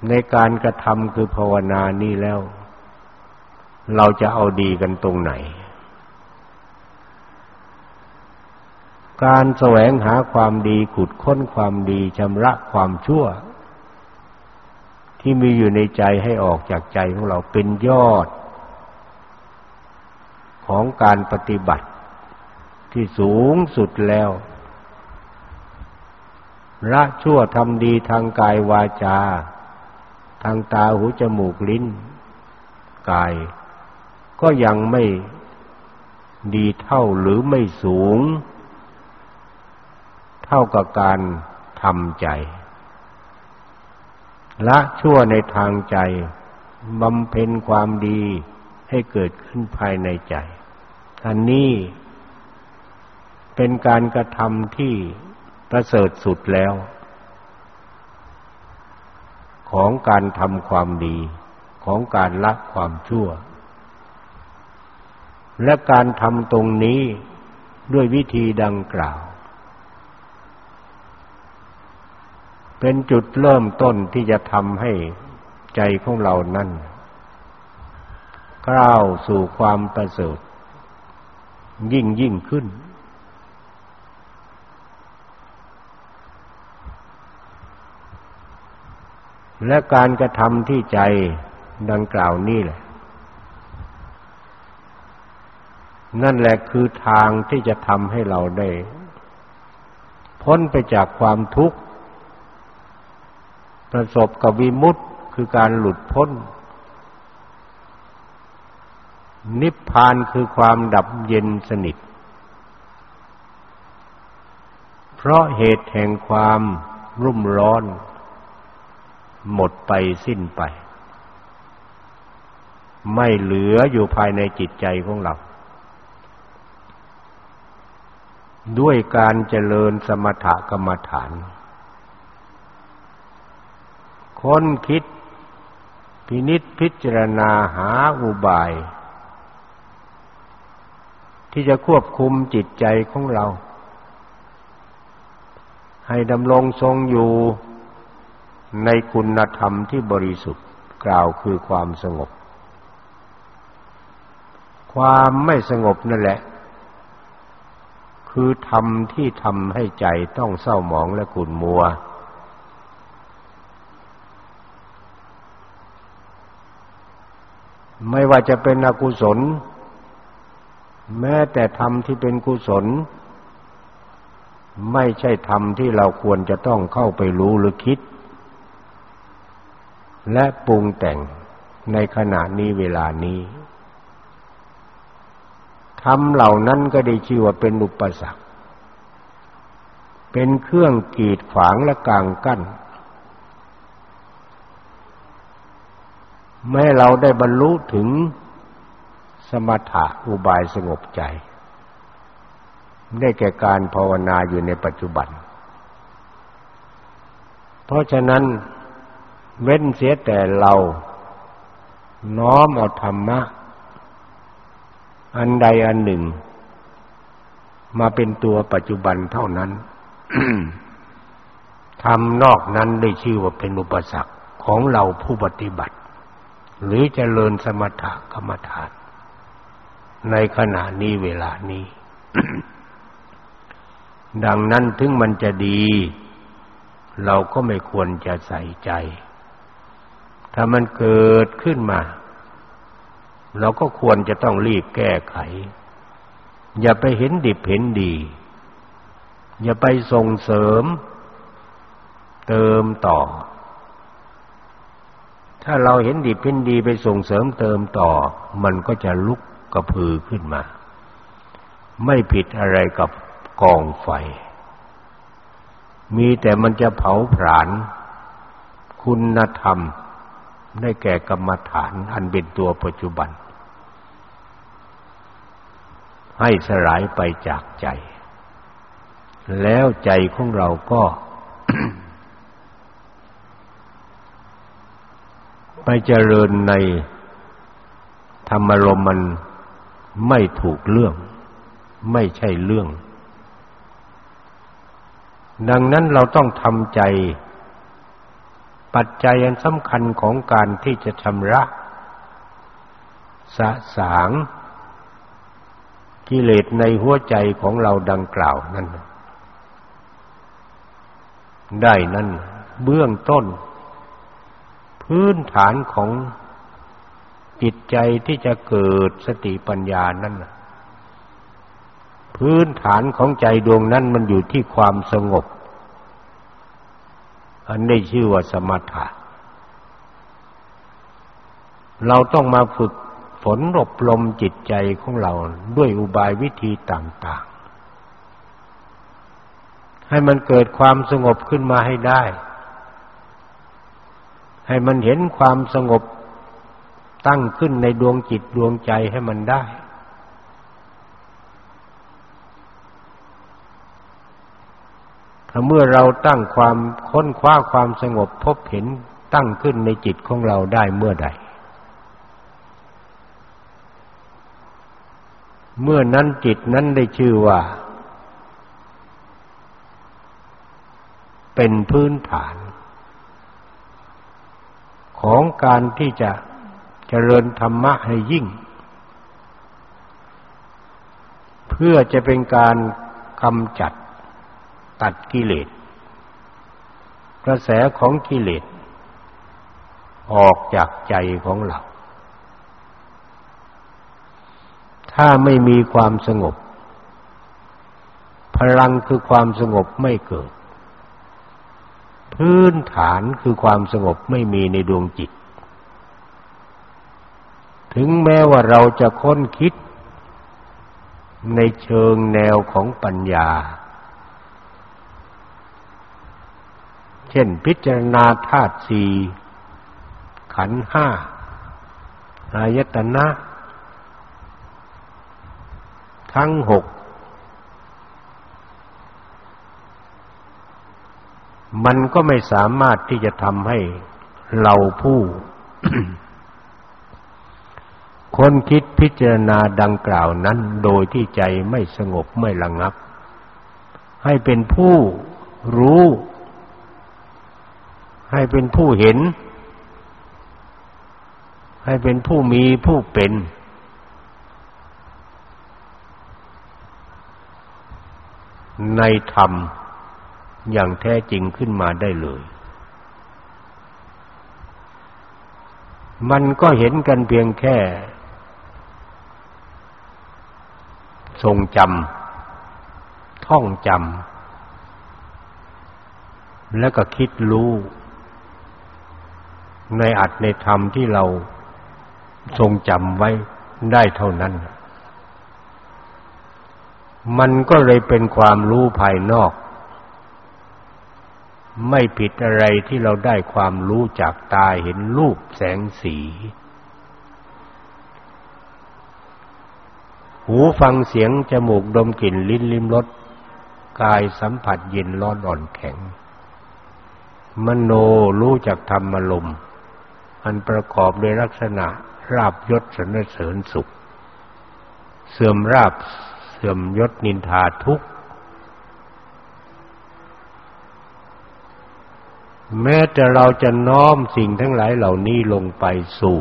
A: ในการกระทำคือภาวนานี้แล้ว เราจะเอาดีกันตรงไหน การแสวงหาความดีขุดค้นความดีชำระความชั่ว ที่มีอยู่ในใจให้ออกจากใจของเราเป็นยอด ของการปฏิบัติที่สูงสุดแล้ว ละชั่วทำดีทางกายวาจา ทางตาหูจมูกลิ้น กาย ก็ยังไม่ดีเท่าหรือไม่สูง เท่ากับการทำใจ ละชั่วในทางใจบำเพ็ญความดีให้เกิดขึ้นภายในใจ อันนี้เป็นการกระทำที่ ประเสริฐสุดแล้ว ของการทำความดีของการละความชั่ว และการทำตรงนี้ด้วยวิธีดังกล่าว เป็นจุดเริ่มต้นที่จะทำให้ใจของเรานั้นก้าวสู่ความประเสริฐยิ่งยิ่งขึ้น และการกระทำที่ใจดังกล่าวนี่แหละ นั่นแหละคือทางที่จะทำให้เราได้ พ้นไปจากความทุกข์ ประสบกับวิมุตติคือการหลุดพ้น นิพพานคือความดับเย็นสนิท เพราะเหตุแห่งความรุ่มร้อน หมดไปสิ้นไป ไม่เหลืออยู่ภายในจิตใจของเรา ด้วยการเจริญสมถกรรมฐาน ค้นคิดพินิษพิจารณาหาอุบาย ที่จะควบคุมจิตใจของเรา ให้ดำรงทรงอยู่ ในคุณธรรมที่บริสุทธิ์กล่าวคือความสงบ ความไม่สงบนั่นแหละ คือธรรมที่ทำให้ใจต้องเศร้าหมองและขุ่นมัว ไม่ว่าจะเป็นอกุศล แม้แต่ธรรมที่เป็นกุศล ไม่ใช่ธรรมที่เราควรจะต้องเข้าไปรู้หรือคิด และปรุงแต่งในขณะนี้เวลานี้ทำเหล่านั้นก็ได้ชื่อว่าเป็นอุปสรรค เป็นเครื่องกีดขวางและกางกั้นแม้เราได้บรรลุถึงสมถะอุบายสงบใจ ได้แก่การภาวนาอยู่ในปัจจุบัน เพราะฉะนั้น เว้นเสียแต่เรา น้อมเอาธรรมะ อันใดอันหนึ่ง มาเป็นตัวปัจจุบันเท่านั้นทำนอกนั้นได้ชื่อว่าเป็นอุปสรรคของเราผู้ปฏิบัติ หรือเจริญสมถะกรรมฐาน ในขณะนี้เวลานี้ ดังนั้นถึงมันจะดี เราก็ไม่ควรจะใส่ใจ ถ้ามันเกิดขึ้นมา เราก็ควรจะต้องรีบแก้ไข อย่าไปเห็นดิบเห็นดี อย่าไปส่งเสริม เติมต่อ ถ้าเราเห็นดิบเห็นดีไปส่งเสริมเติมต่อ มันก็จะลุกกระพือขึ้นมา ไม่ผิดอะไรกับกองไฟ มีแต่มันจะเผาผลาญคุณธรรม ได้แก่กรรมฐานอันเป็นตัวปัจจุบัน ให้สลายไปจากใจ แล้วใจของเราก็ไปเจริญในธรรมรมมันไม่ถูกเรื่อง ไม่ใช่เรื่อง ดังนั้นเราต้องทำใจ ปัจจัยอันสำคัญของการที่จะชำระ สะสางกิเลสในหัวใจของเราดังกล่าวนั้น ได้นั้นเบื้องต้น พื้นฐานของจิตใจที่จะเกิดสติปัญญานั่นพื้นฐานของใจดวงนั้นมันอยู่ที่ความสงบ อันนี้ชื่อว่าสมถะ เราต้องมาฝึกฝนอบรมจิตใจของเราด้วยอุบายวิธีต่างๆ ให้มันเกิดความสงบขึ้นมาให้ได้ ให้มันเห็นความสงบตั้งขึ้นในดวงจิตดวงใจให้มันได้ ถ้าเมื่อเราตั้งความค้นคว้าความสงบพบเห็นตั้งขึ้นในจิตของเราได้เมื่อใด เมื่อนั้นจิตนั้นได้ชื่อว่า เป็นพื้นฐาน ของการที่จะเจริญธรรมะให้ยิ่ง เพื่อจะเป็นการกำจัด ตัดกิเลสกระแสของกิเลสออกจากใจของเรา ถ้าไม่มีความสงบ พลังคือความสงบไม่เกิด พื้นฐานคือความสงบไม่มีในดวงจิต ถึงแม้ว่าเราจะค้นคิดในเชิงแนวของปัญญา เช่น พิจารณาธาตุสี่ขันห้าอายตนะ ทั้งหกมันก็ไม่สามารถที่จะทำให้เราผู้ คนคิดพิจารณาดังกล่าวนั้น โดยที่ใจไม่สงบไม่ระงับ ให้เป็นผู้รู้ ให้เป็นผู้เห็น ให้เป็นผู้มีผู้เป็น ในธรรมอย่างแท้จริงขึ้นมาได้เลย มันก็เห็นกันเพียงแค่ ทรงจำท่องจำแล้วก็คิดรู้ ในอัดในธรรมที่เราทรงจำไว้ได้เท่านั้น มันก็เลยเป็นความรู้ภายนอก ไม่ผิดอะไรที่เราได้ความรู้จากตาเห็นรูปแสงสี หูฟังเสียงจมูกดมกลิ่นลิ้นลิ้มรสกายสัมผัสเย็นร้อนอ่อนแข็ง มโนรู้จักธรรมลม อันประกอบด้วยลักษณะราบยศสนเสริญสุข เสื่อมราบเสื่อมยศนินทาทุกข์แม้แต่เราจะน้อมสิ่งทั้งหลายเหล่านี้ลงไปสู่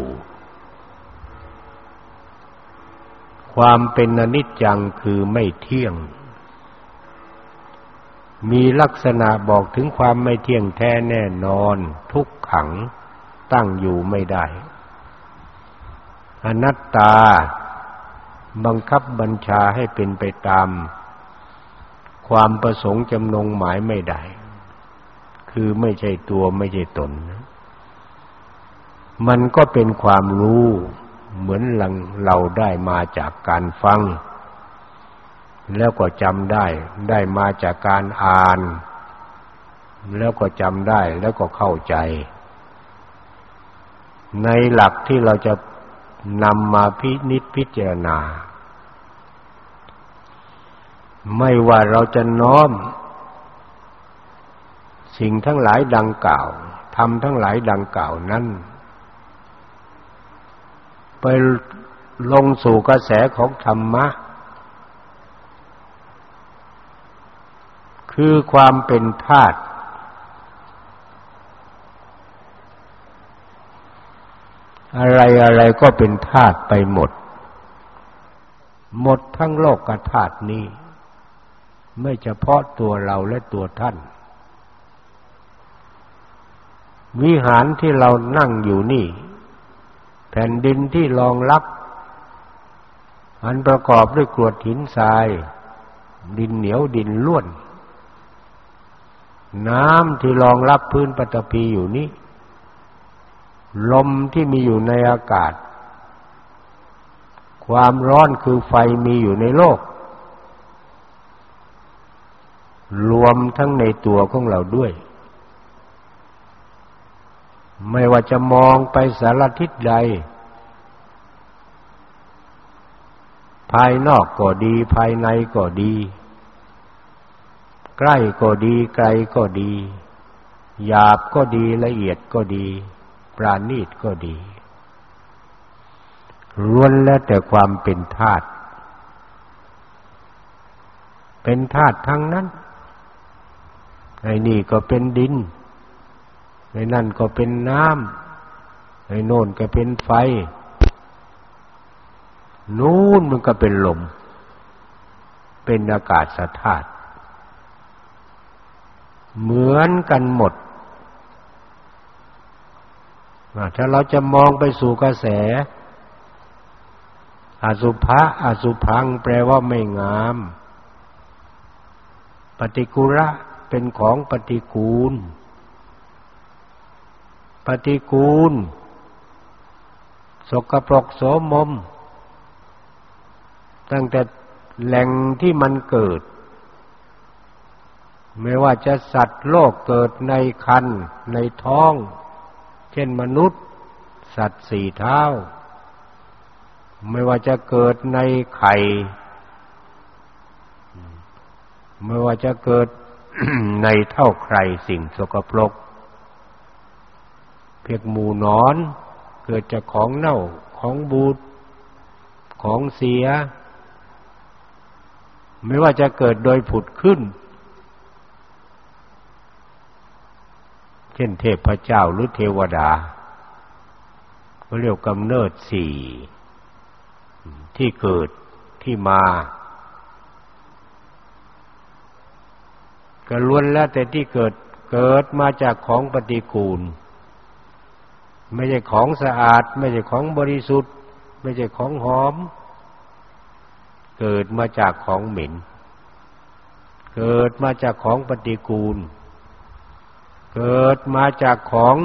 A: ความเป็นอนิจจังคือไม่เที่ยง มีลักษณะบอกถึงความไม่เที่ยงแท้แน่นอน ทุกขัง ตั้งอยู่ไม่ได้ อนัตตา บังคับบัญชาให้เป็นไปตาม ความประสงค์จำนงหมายไม่ได้ คือไม่ใช่ตัวไม่ใช่ตน มันก็เป็นความรู้เหมือนเราได้มาจากการฟัง แล้วก็จำได้ ได้มาจากการอ่าน แล้วก็จำได้แล้วก็เข้าใจ ในหลักที่เราจะนำมาพินิจพิจารณา ไม่ว่าเราจะน้อม สิ่งทั้งหลายดังกล่าวทำทั้งหลายดังกล่าวนั้น ไปลงสู่กระแสของธรรมะ คือความเป็นธาตุ อะไรอะไรก็เป็นธาตุไปหมด หมดทั้งโลกกธาตุนี้ ไม่เฉพาะตัวเราและตัวท่าน วิหารที่เรานั่งอยู่นี่ แผ่นดินที่รองรับ อันประกอบด้วยกรวดหินทราย ดินเหนียวดินล้วน น้ำที่รองรับพื้นปฐพีอยู่นี้ ลมที่มีอยู่ในอากาศ ความร้อนคือไฟมีอยู่ในโลก รวมทั้งในตัวของเราด้วย ไม่ว่าจะมองไปสารทิศใด ภายนอกก็ดี ภายในก็ดี ใกล้ก็ดี ไกลก็ดี หยาบก็ดีละเอียดก็ดี ปราณีตก็ดีล้วนแล้วแต่ความเป็นธาตุเป็นธาตุทั้งนั้น ไอ้นี่ก็เป็นดิน ไอ้นั่นก็เป็นน้ำไอ้โน่นก็เป็นไฟ นู่นมันก็เป็นลม เป็นอากาศธาตุเหมือนกันหมด ถ้าเราจะมองไปสู่กระแส อสุภะอสุพังแปลว่าไม่งาม ปฏิกุระเป็นของปฏิกูล ปฏิกูล สกปรกโสมม ตั้งแต่แหล่งที่มันเกิด ไม่ว่าจะสัตว์โลกเกิดในคันในท้อง เช่นมนุษย์ สัตว์สี่เท้า ไม่ว่าจะเกิดในไข่ ไม่ว่าจะเกิดในเท่าใครสิ่งสกปรก เพียกหมูนอน เกิดจากของเน่าของบูดของเสีย ไม่ว่าจะเกิดโดยผุดขึ้น เช่นเทพเจ้าหรือเทวดาก็เรียกกำเนิดสี่ที่เกิดที่มาก็ล้วนแล้วแต่ที่เกิดเกิดมาจากของปฏิกูล ไม่ใช่ของสะอาด ไม่ใช่ของบริสุทธิ์ ไม่ใช่ของหอม เกิดมาจากของเหม็น เกิดมาจากของปฏิกูล เกิดมาจากของ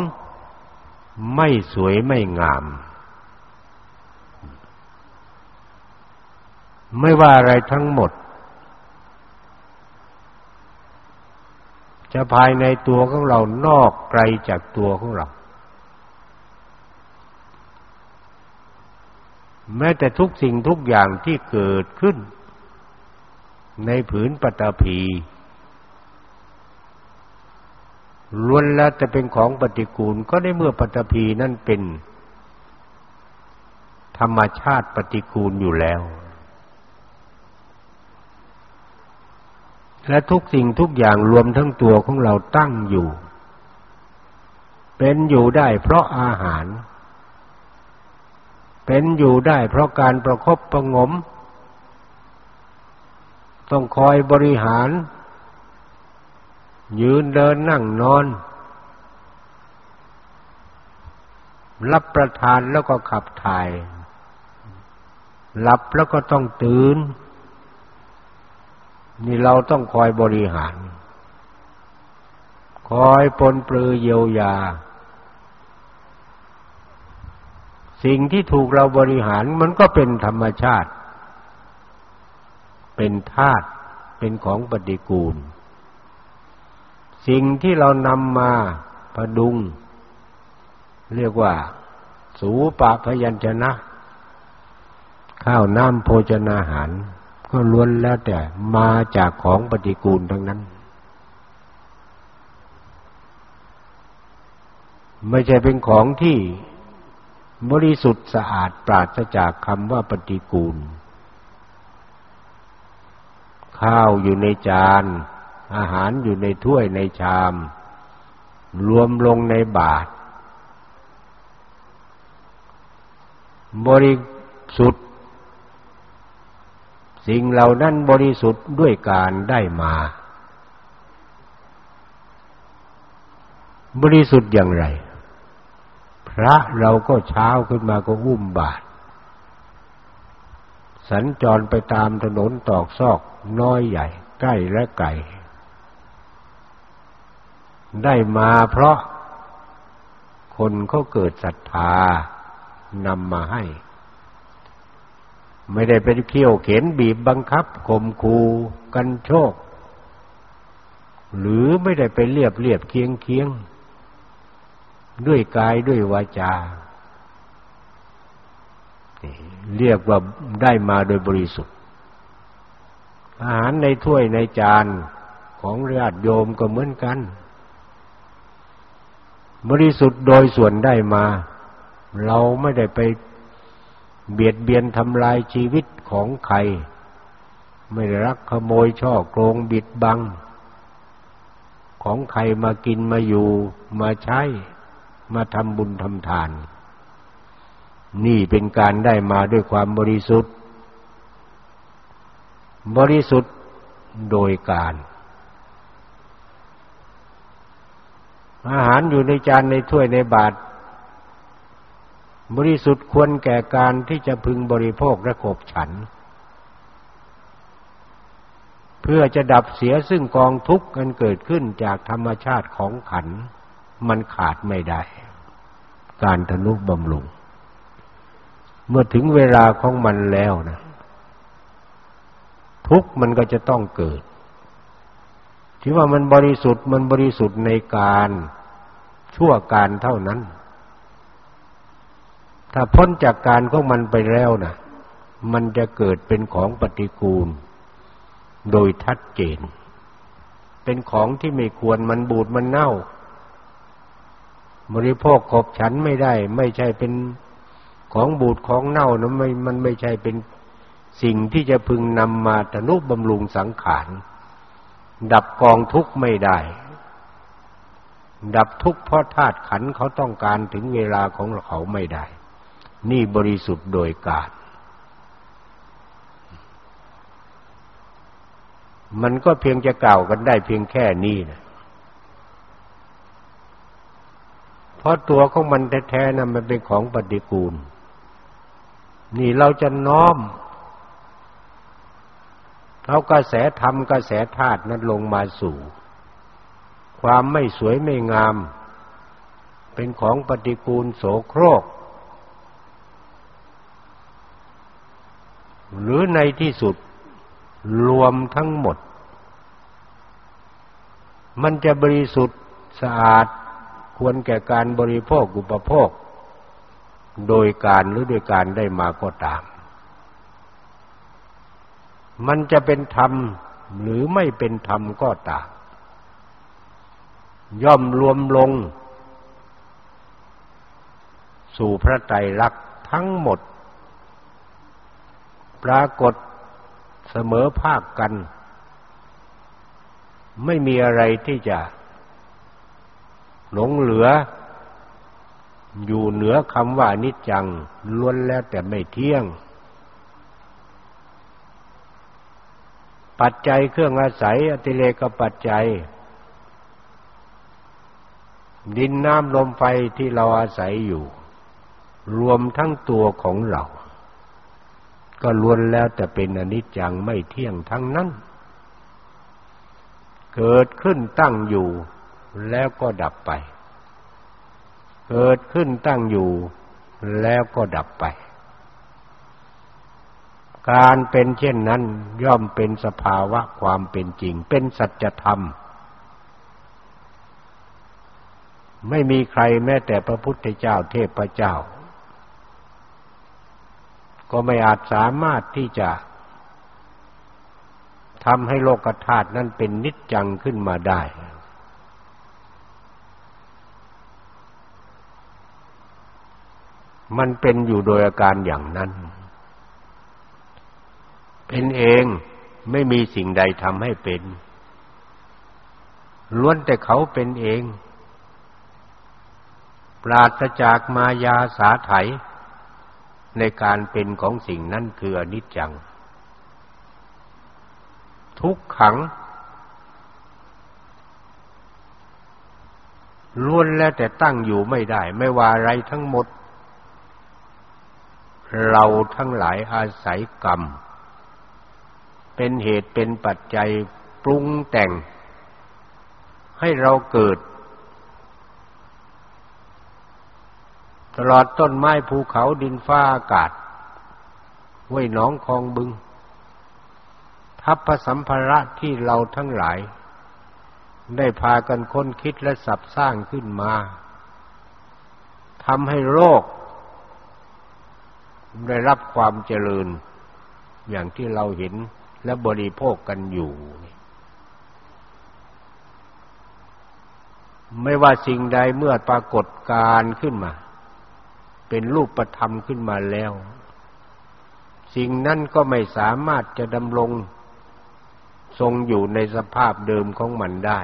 A: ไม่สวยไม่งาม ไม่ว่าอะไรทั้งหมด จะภายในตัวของเรานอกไกลจากตัวของเรา แม้แต่ทุกสิ่งทุกอย่างที่เกิดขึ้น ในผืนปฐพี ล้วนแล้วจะเป็นของปฏิกูล ก็ได้เมื่อปฐพีนั่นเป็นธรรมชาติปฏิกูลอยู่แล้ว และทุกสิ่งทุกอย่างรวมทั้งตัวของเราตั้งอยู่ เป็นอยู่ได้เพราะอาหาร เป็นอยู่ได้เพราะการประคบประงม ต้องคอยบริหาร ยืนเดินนั่งนอน รับประทานแล้วก็ขับถ่าย หลับแล้วก็ต้องตื่น นี่เราต้องคอยบริหาร คอยปนปลือเยียวยา สิ่งที่ถูกเราบริหารมันก็เป็นธรรมชาติ เป็นธาตุเป็นของปฏิกูล สิ่งที่เรานำมาประดุง เรียกว่า สูปะพยัญชนะ ข้าวน้ำโภชนาหาร ก็ล้วนแล้วแต่มาจากของปฏิกูลทั้งนั้น ไม่ใช่เป็นของที่บริสุทธิ์สะอาดปราศจากคำว่าปฏิกูล ข้าวอยู่ในจาน อาหารอยู่ในถ้วยในชาม รวมลงในบาตรบริสุทธิ์ สิ่งเหล่านั้นบริสุทธิ์ด้วยการได้มา บริสุทธิ์อย่างไร พระเราก็เช้าขึ้นมาก็อุ้มบาตรสัญจรไปตามถนนตอกซอกน้อยใหญ่ ใกล้และไกล ได้มาเพราะคนเขาเกิดศรัทธานำมาให้ ไม่ได้เป็นเขี้ยวเข็นบีบบังคับข่มคูกันโชค หรือไม่ได้ไปเรียบเรียบเคียงเคียงด้วยกายด้วยวาจา เรียกว่าได้มาโดยบริสุทธิ์ อาหารในถ้วยในจานของญาติโยมก็เหมือนกัน บริสุทธิ์โดยส่วนได้มา เราไม่ได้ไปเบียดเบียนทำลายชีวิตของใคร ไม่ได้รักขโมยช่อโกงบิดบัง ของใครมากินมาอยู่มาใช้ มาทำบุญทำทาน นี่เป็นการได้มาด้วยความบริสุทธิ์ บริสุทธิ์โดยการ อาหารอยู่ในจานในถ้วยในบาตรบริสุทธิ์ควรแก่การที่จะพึงบริโภคและขบฉัน เพื่อจะดับเสียซึ่งกองทุกข์กันเกิดขึ้นจากธรรมชาติของขัน มันขาดไม่ได้ การทนุบำรุง เมื่อถึงเวลาของมันแล้วนะ ทุกข์มันก็จะต้องเกิด ที่ว่ามันบริสุทธิ์มันบริสุทธิ์ในการชั่วการเท่านั้น ถ้าพ้นจากการของมันไปแล้วนะมันจะเกิดเป็นของปฏิกูล โดยทัดเจน เป็นของที่ไม่ควรมันบูดมันเน่า บริโภคขบฉันไม่ได้ ไม่ใช่เป็นของบูดของเน่านะไม่มันไม่ใช่เป็นสิ่งที่จะพึงนำมาตนุบำรุงสังขาร ดับกองทุกข์ไม่ได้ ดับทุกข์เพราะธาตุขันเขาต้องการถึงเวลาของเขาไม่ได้ นี่บริสุทธิ์โดยกาลมันก็เพียงจะกล่าวกันได้เพียงแค่นี้นะเพราะตัวของมันแท้ๆนะมันเป็นของปฏิกูล นี่เราจะน้อม เอากระแสธรรมกระแสธาตุนั้นลงมาสู่ ความไม่สวยไม่งาม เป็นของปฏิกูลโสโครก หรือในที่สุดรวมทั้งหมด มันจะบริสุทธิ์สะอาดควรแก่การบริโภคอุปโภค โดยการหรือโดยการได้มาก็ตาม มันจะเป็นธรรมหรือไม่เป็นธรรมก็ตามย่อมรวมลง สู่พระไตรลักษณ์ทั้งหมด ปรากฏเสมอภาคกัน ไม่มีอะไรที่จะ หลงเหลือ อยู่เหนือคำว่านิจจังล้วนแล้วแต่ไม่เที่ยง ปัจจัยเครื่องอาศัย อติเลกปัจจัย ดินน้ำลมไฟที่เราอาศัยอยู่ รวมทั้งตัวของเรา ก็ล้วนแล้วแต่เป็นอนิจจังไม่เที่ยงทั้งนั้น เกิดขึ้นตั้งอยู่แล้วก็ดับไป เกิดขึ้นตั้งอยู่แล้วก็ดับไป การเป็นเช่นนั้นย่อมเป็นสภาวะความเป็นจริง เป็นสัจธรรม ไม่มีใครแม้แต่พระพุทธเจ้าเทพเจ้า ก็ไม่อาจสามารถที่จะทำให้โลกธาตุนั้นเป็นนิจจังขึ้นมาได้ มันเป็นอยู่โดยอาการอย่างนั้น เป็นเองไม่มีสิ่งใดทำให้เป็น ล้วนแต่เขาเป็นเอง ปราศจากมายาสาไถในการเป็นของสิ่งนั้นคืออนิจจัง ทุกขัง ล้วนแล้วแต่ตั้งอยู่ไม่ได้ ไม่ว่าอะไรทั้งหมด เราทั้งหลายอาศัยกรรม เป็นเหตุเป็นปัจจัยปรุงแต่ง ให้เราเกิด ตลอดต้นไม้ภูเขาดินฟ้าอากาศห้วยหนองคลองบึง ทัพพสัมภาระที่เราทั้งหลาย ได้พากันค้นคิดและสับสร้างขึ้นมาทำให้โลกได้รับความเจริญ อย่างที่เราเห็น และบริโภคกันอยู่ ไม่ว่าสิ่งใดเมื่อปรากฏการขึ้นมา เป็นรูปธรรมขึ้นมาแล้ว สิ่งนั้นก็ไม่สามารถจะดำรงทรงอยู่ในสภาพเดิมของมันได้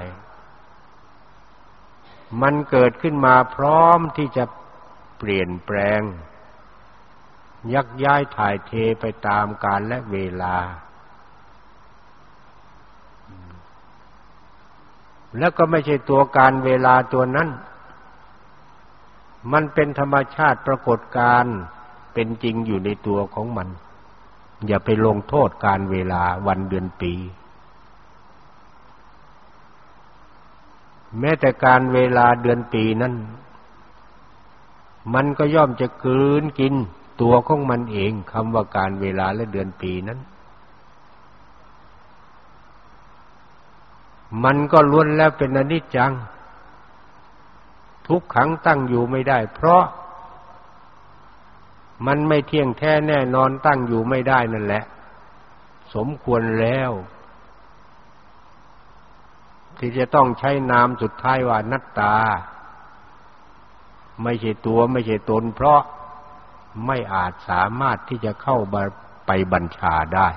A: มันเกิดขึ้นมาพร้อมที่จะเปลี่ยนแปลง ยักย้ายถ่ายเทไปตามกาลและเวลา แล้วก็ไม่ใช่ตัวการเวลาตัวนั้น มันเป็นธรรมชาติปรากฏการเป็นจริงอยู่ในตัวของมัน อย่าไปลงโทษการเวลาวันเดือนปี แม้แต่การเวลาเดือนปีนั้นมันก็ย่อมจะกลืนกินตัวของมันเองคำว่าการเวลาและเดือนปีนั้น มันก็ล้วนแล้วเป็นอนิจจัง ทุกขังตั้งอยู่ไม่ได้ เพราะมันไม่เที่ยงแท้แน่นอนตั้งอยู่ไม่ได้นั่นแหละ สมควรแล้ว ที่จะต้องใช้นามสุดท้ายว่านัตตา ไม่ใช่ตัวไม่ใช่ตน เพราะไม่อาจสามารถที่จะเข้าไปบัญชาได้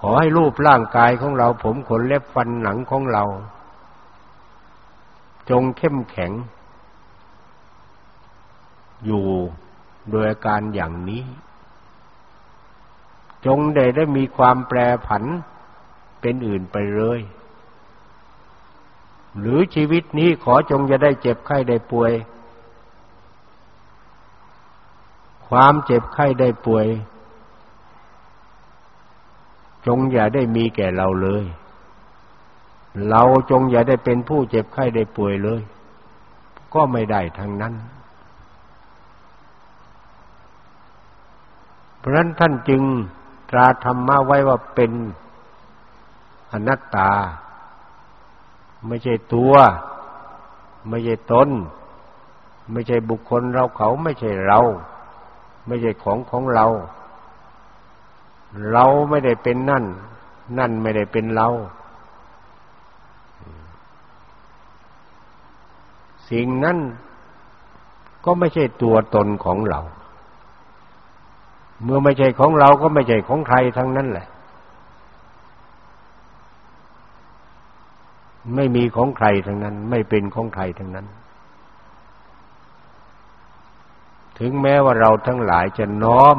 A: ขอให้รูปร่างกายของเรา ผมขนเล็บฟันหนังของเรา จงเข้มแข็ง อยู่โดยอาการอย่างนี้ จงได้ได้มีความแปรผันเป็นอื่นไปเลย หรือชีวิตนี้ขอจงจะได้เจ็บไข้ได้ป่วย ความเจ็บไข้ได้ป่วย จงอย่าได้มีแก่เราเลย เราจงอย่าได้เป็นผู้เจ็บไข้ได้ป่วยเลย ก็ไม่ได้ทั้งนั้น เพราะนั้นท่านจึงตราธรรมะไว้ว่าเป็นอนัตตา ไม่ใช่ตัว ไม่ใช่ตน ไม่ใช่บุคคลเราเขาไม่ใช่เรา ไม่ใช่ของของเรา เราไม่ได้เป็นนั่น นั่นไม่ได้เป็นเรา สิ่งนั้นก็ไม่ใช่ตัวตนของเรา เมื่อไม่ใช่ของเราก็ไม่ใช่ของใครทั้งนั้นแหละ ไม่มีของใครทั้งนั้น ไม่เป็นของใครทั้งนั้น ถึงแม้ว่าเราทั้งหลายจะน้อม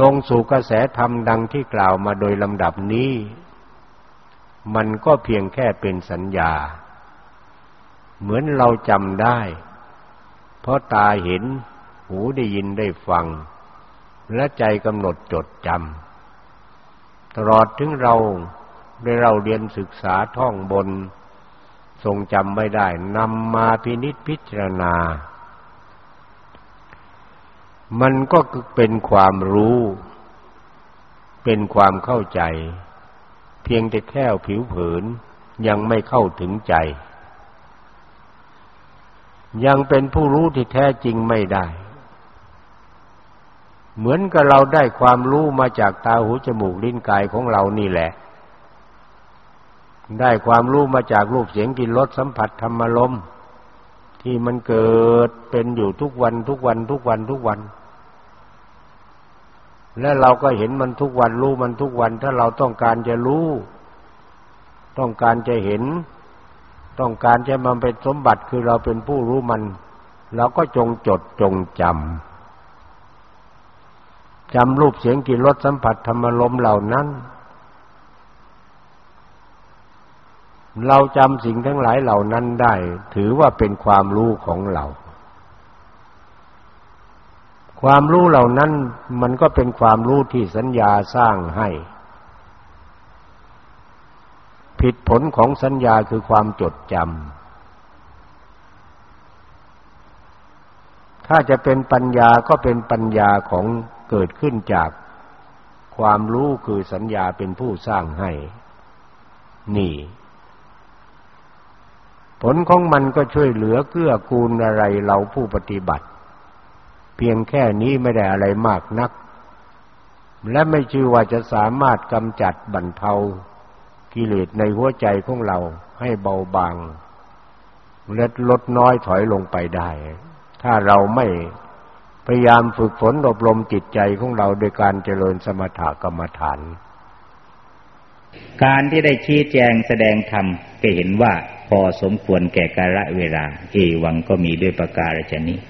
A: ลงสู่กระแสธรรมดังที่กล่าวมาโดยลำดับนี้ มันก็เพียงแค่เป็นสัญญา เหมือนเราจำได้ เพราะตาเห็น หูได้ยินได้ฟัง และใจกำหนดจดจำตลอดถึงเราได้เราเรียนศึกษาท่องบน ทรงจำไม่ได้นำมาพินิจพิจารณา มันก็เป็นความรู้ เป็นความเข้าใจ เพียงแต่แค่ผิวเผินยังไม่เข้าถึงใจ ยังเป็นผู้รู้ที่แท้จริงไม่ได้ เหมือนกับเราได้ความรู้มาจากตาหูจมูกลิ้นกายของเรานี่แหละ ได้ความรู้มาจากรูปเสียงกลิ่นรสสัมผัสธรรมลมที่มันเกิดเป็นอยู่ทุกวันทุกวันทุกวันทุกวัน และเราก็เห็นมันทุกวันรู้มันทุกวัน ถ้าเราต้องการจะรู้ ต้องการจะเห็น ต้องการจะมันเป็นสมบัติคือเราเป็นผู้รู้มัน เราก็จงจดจงจำจำรูปเสียงกลิ่นรสสัมผัสธรรมลมเหล่านั้น เราจำสิ่งทั้งหลายเหล่านั้นได้ ถือว่าเป็นความรู้ของเรา ความรู้เหล่านั้นมันก็เป็นความรู้ที่สัญญาสร้างให้ ผิดผลของสัญญาคือความจดจำถ้าจะเป็นปัญญาก็เป็นปัญญาของเกิดขึ้นจากความรู้คือสัญญาเป็นผู้สร้างให้ นี่ ผลของมันก็ช่วยเหลือเกื้อกูลอะไรเราผู้ปฏิบัติ เพียงแค่นี้ไม่ได้อะไรมากนัก และไม่ชื่อว่าจะสามารถกำจัดบรรเทากิเลสในหัวใจของเราให้เบาบางและลดน้อยถอยลงไปได้ ถ้าเราไม่พยายามฝึกฝนอบรมจิตใจของเราโดยการเจริญสมถกรรมฐาน
B: การที่ได้ชี้แจงแสดงธรรมก็เห็นว่าพอสมควรแก่กาลเวลา เอวังก็มีด้วยประการฉนี้